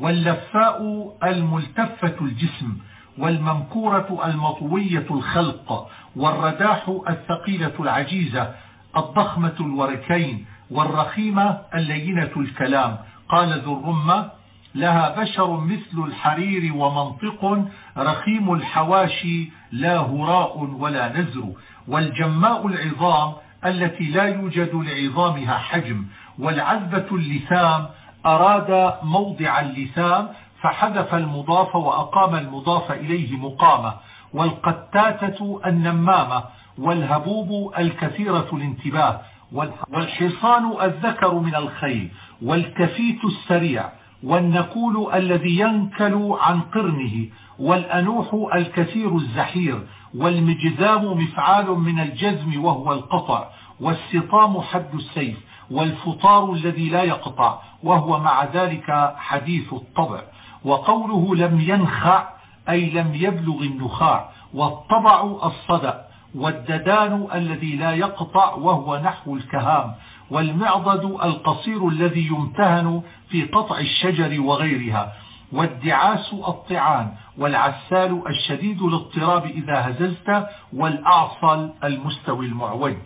[SPEAKER 1] واللفاء الملتفة الجسم والممكورة المطوية الخلق والرداح الثقيلة العجيزة الضخمة الوركين والرخيمة اللينة الكلام. قال ذو الرمة لها بشر مثل الحرير ومنطق رخيم الحواشي لا هراء ولا نزر والجماء العظام التي لا يوجد لعظامها حجم والعذبة اللثام أراد موضع اللثام فحذف المضاف وأقام المضاف إليه مقامة والقتاتة النمامة والهبوب الكثيرة الانتباه والحصان الذكر من الخيل والكفيت السريع والنكول الذي ينكل عن قرنه والأنوح الكثير الزحير والمجذام مفعال من الجزم وهو القطع والسطام حد السيف والفطار الذي لا يقطع وهو مع ذلك حديث الطبع. وقوله لم ينخع أي لم يبلغ النخاع والطبع الصدأ والددان الذي لا يقطع وهو نحو الكهام والمعضد القصير الذي يمتهن في قطع الشجر وغيرها. والدعاس الطعان والعسال الشديد الاضطراب إذا هززت والأعصل المستوي المعوج.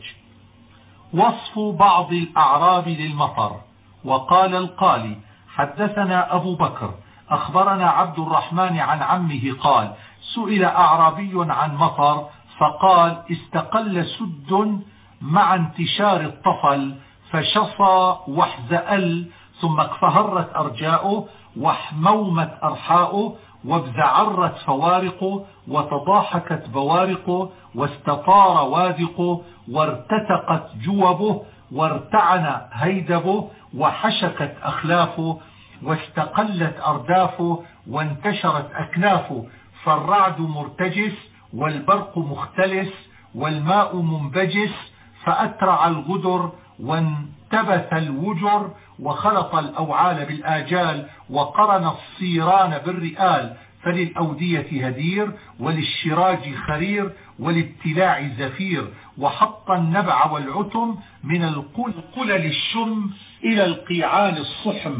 [SPEAKER 1] وصف بعض الأعراب للمطر. وقال القالي حدثنا أبو بكر أخبرنا عبد الرحمن عن عمه قال سئل أعرابي عن مطر فقال استقل سد مع انتشار الطفل فشصى واحزأل ثم اكفهرت أرجاؤه واحمومت أرحاؤه وابزعرت فوارقه وتضاحكت بوارقه واستطار وادقه وارتتقت جوبه وارتعن هيدبه وحشكت أخلافه واستقلت أردافه وانتشرت أكنافه فالرعد مرتجس والبرق مختلس والماء منبجس فأترع الغدر وانتبث الوجر وخلط الأوعال بالآجال وقرن الصيران بالرئال فللأودية هدير وللشراج خرير وللتلاع زفير وحط النبع والعتم من القلل الشم إلى القيعان الصحم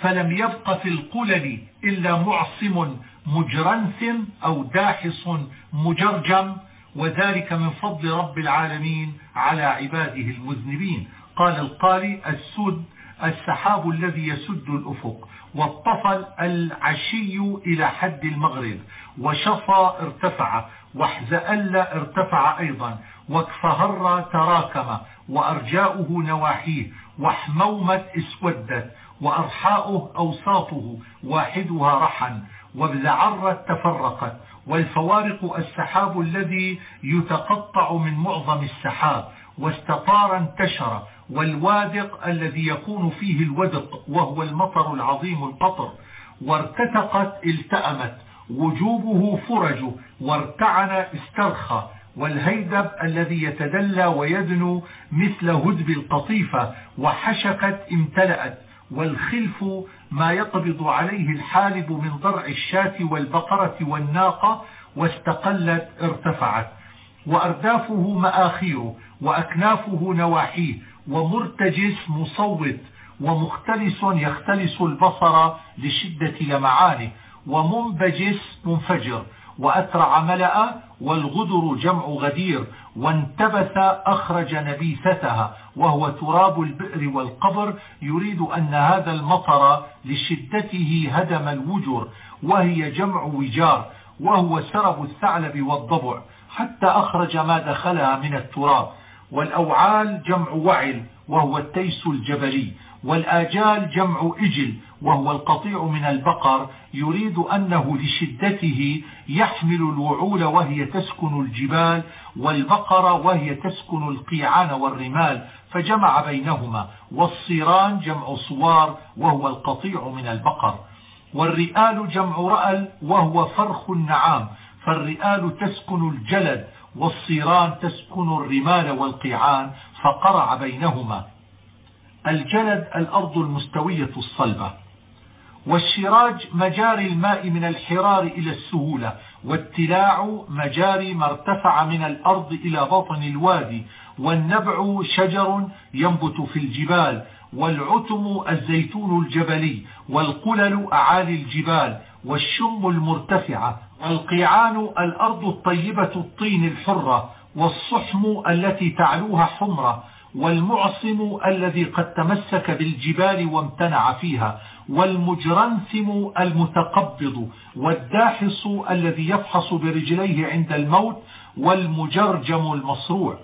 [SPEAKER 1] فلم يبق في القلل إلا معصم مجرنث أو داحص مجرجم وذلك من فضل رب العالمين على عباده المذنبين. قال القاري السد السحاب الذي يسد الأفق والطفل العشي إلى حد المغرب وشفى ارتفع واحزأل ارتفع أيضا واكفهر تراكم وأرجاؤه نواحيه واحمومت اسودت وأرحاؤه أوساطه واحدها رحا وابزعرت تفرقت والفوارق السحاب الذي يتقطع من معظم السحاب واستطار انتشر والوادق الذي يكون فيه الودق وهو المطر العظيم القطر وارتتقت التأمت وجوبه فرج وارتعن استرخى والهيدب الذي يتدلى ويدنو مثل هدب القطيفة وحشكت امتلأت والخلف ما يقبض عليه الحالب من ضرع الشاة والبقرة والناقة واستقلت ارتفعت وأردافه مآخيره وأكنافه نواحيه ومرتجس مصوت ومختلس يختلس البصر لشدة لمعانه ومنبجس منفجر وأترع ملأ والغدر جمع غدير وانتبث أخرج نبيثتها وهو تراب البئر والقبر يريد أن هذا المطر لشدته هدم الوجر وهي جمع وجار وهو سرب الثعلب والضبع حتى أخرج ما دخلها من التراب. والأوعال جمع وعل وهو التيس الجبلي والآجال جمع إجل وهو القطيع من البقر يريد أنه لشدته يحمل الوعول وهي تسكن الجبال والبقر وهي تسكن القيعان والرمال فجمع بينهما والصيران جمع صوار وهو القطيع من البقر. والرئال جمع رأل وهو فرخ النعام فالرئال تسكن الجلد والصيران تسكن الرمال والقيعان فقرع بينهما. الجلد الأرض المستوية الصلبة. والشراج مجاري الماء من الحرار إلى السهولة. والتلاع مجاري ما ارتفع من الأرض إلى بطن الوادي. والنبع شجر ينبت في الجبال. والعتم الزيتون الجبلي. والقلل أعالي الجبال. والشم المرتفعة والقيعان الأرض الطيبة الطين الحرة والصحم التي تعلوها حمرة والمعصم الذي قد تمسك بالجبال وامتنع فيها والمجرنثم المتقبض والداحص الذي يفحص برجليه عند الموت والمجرجم المصروع.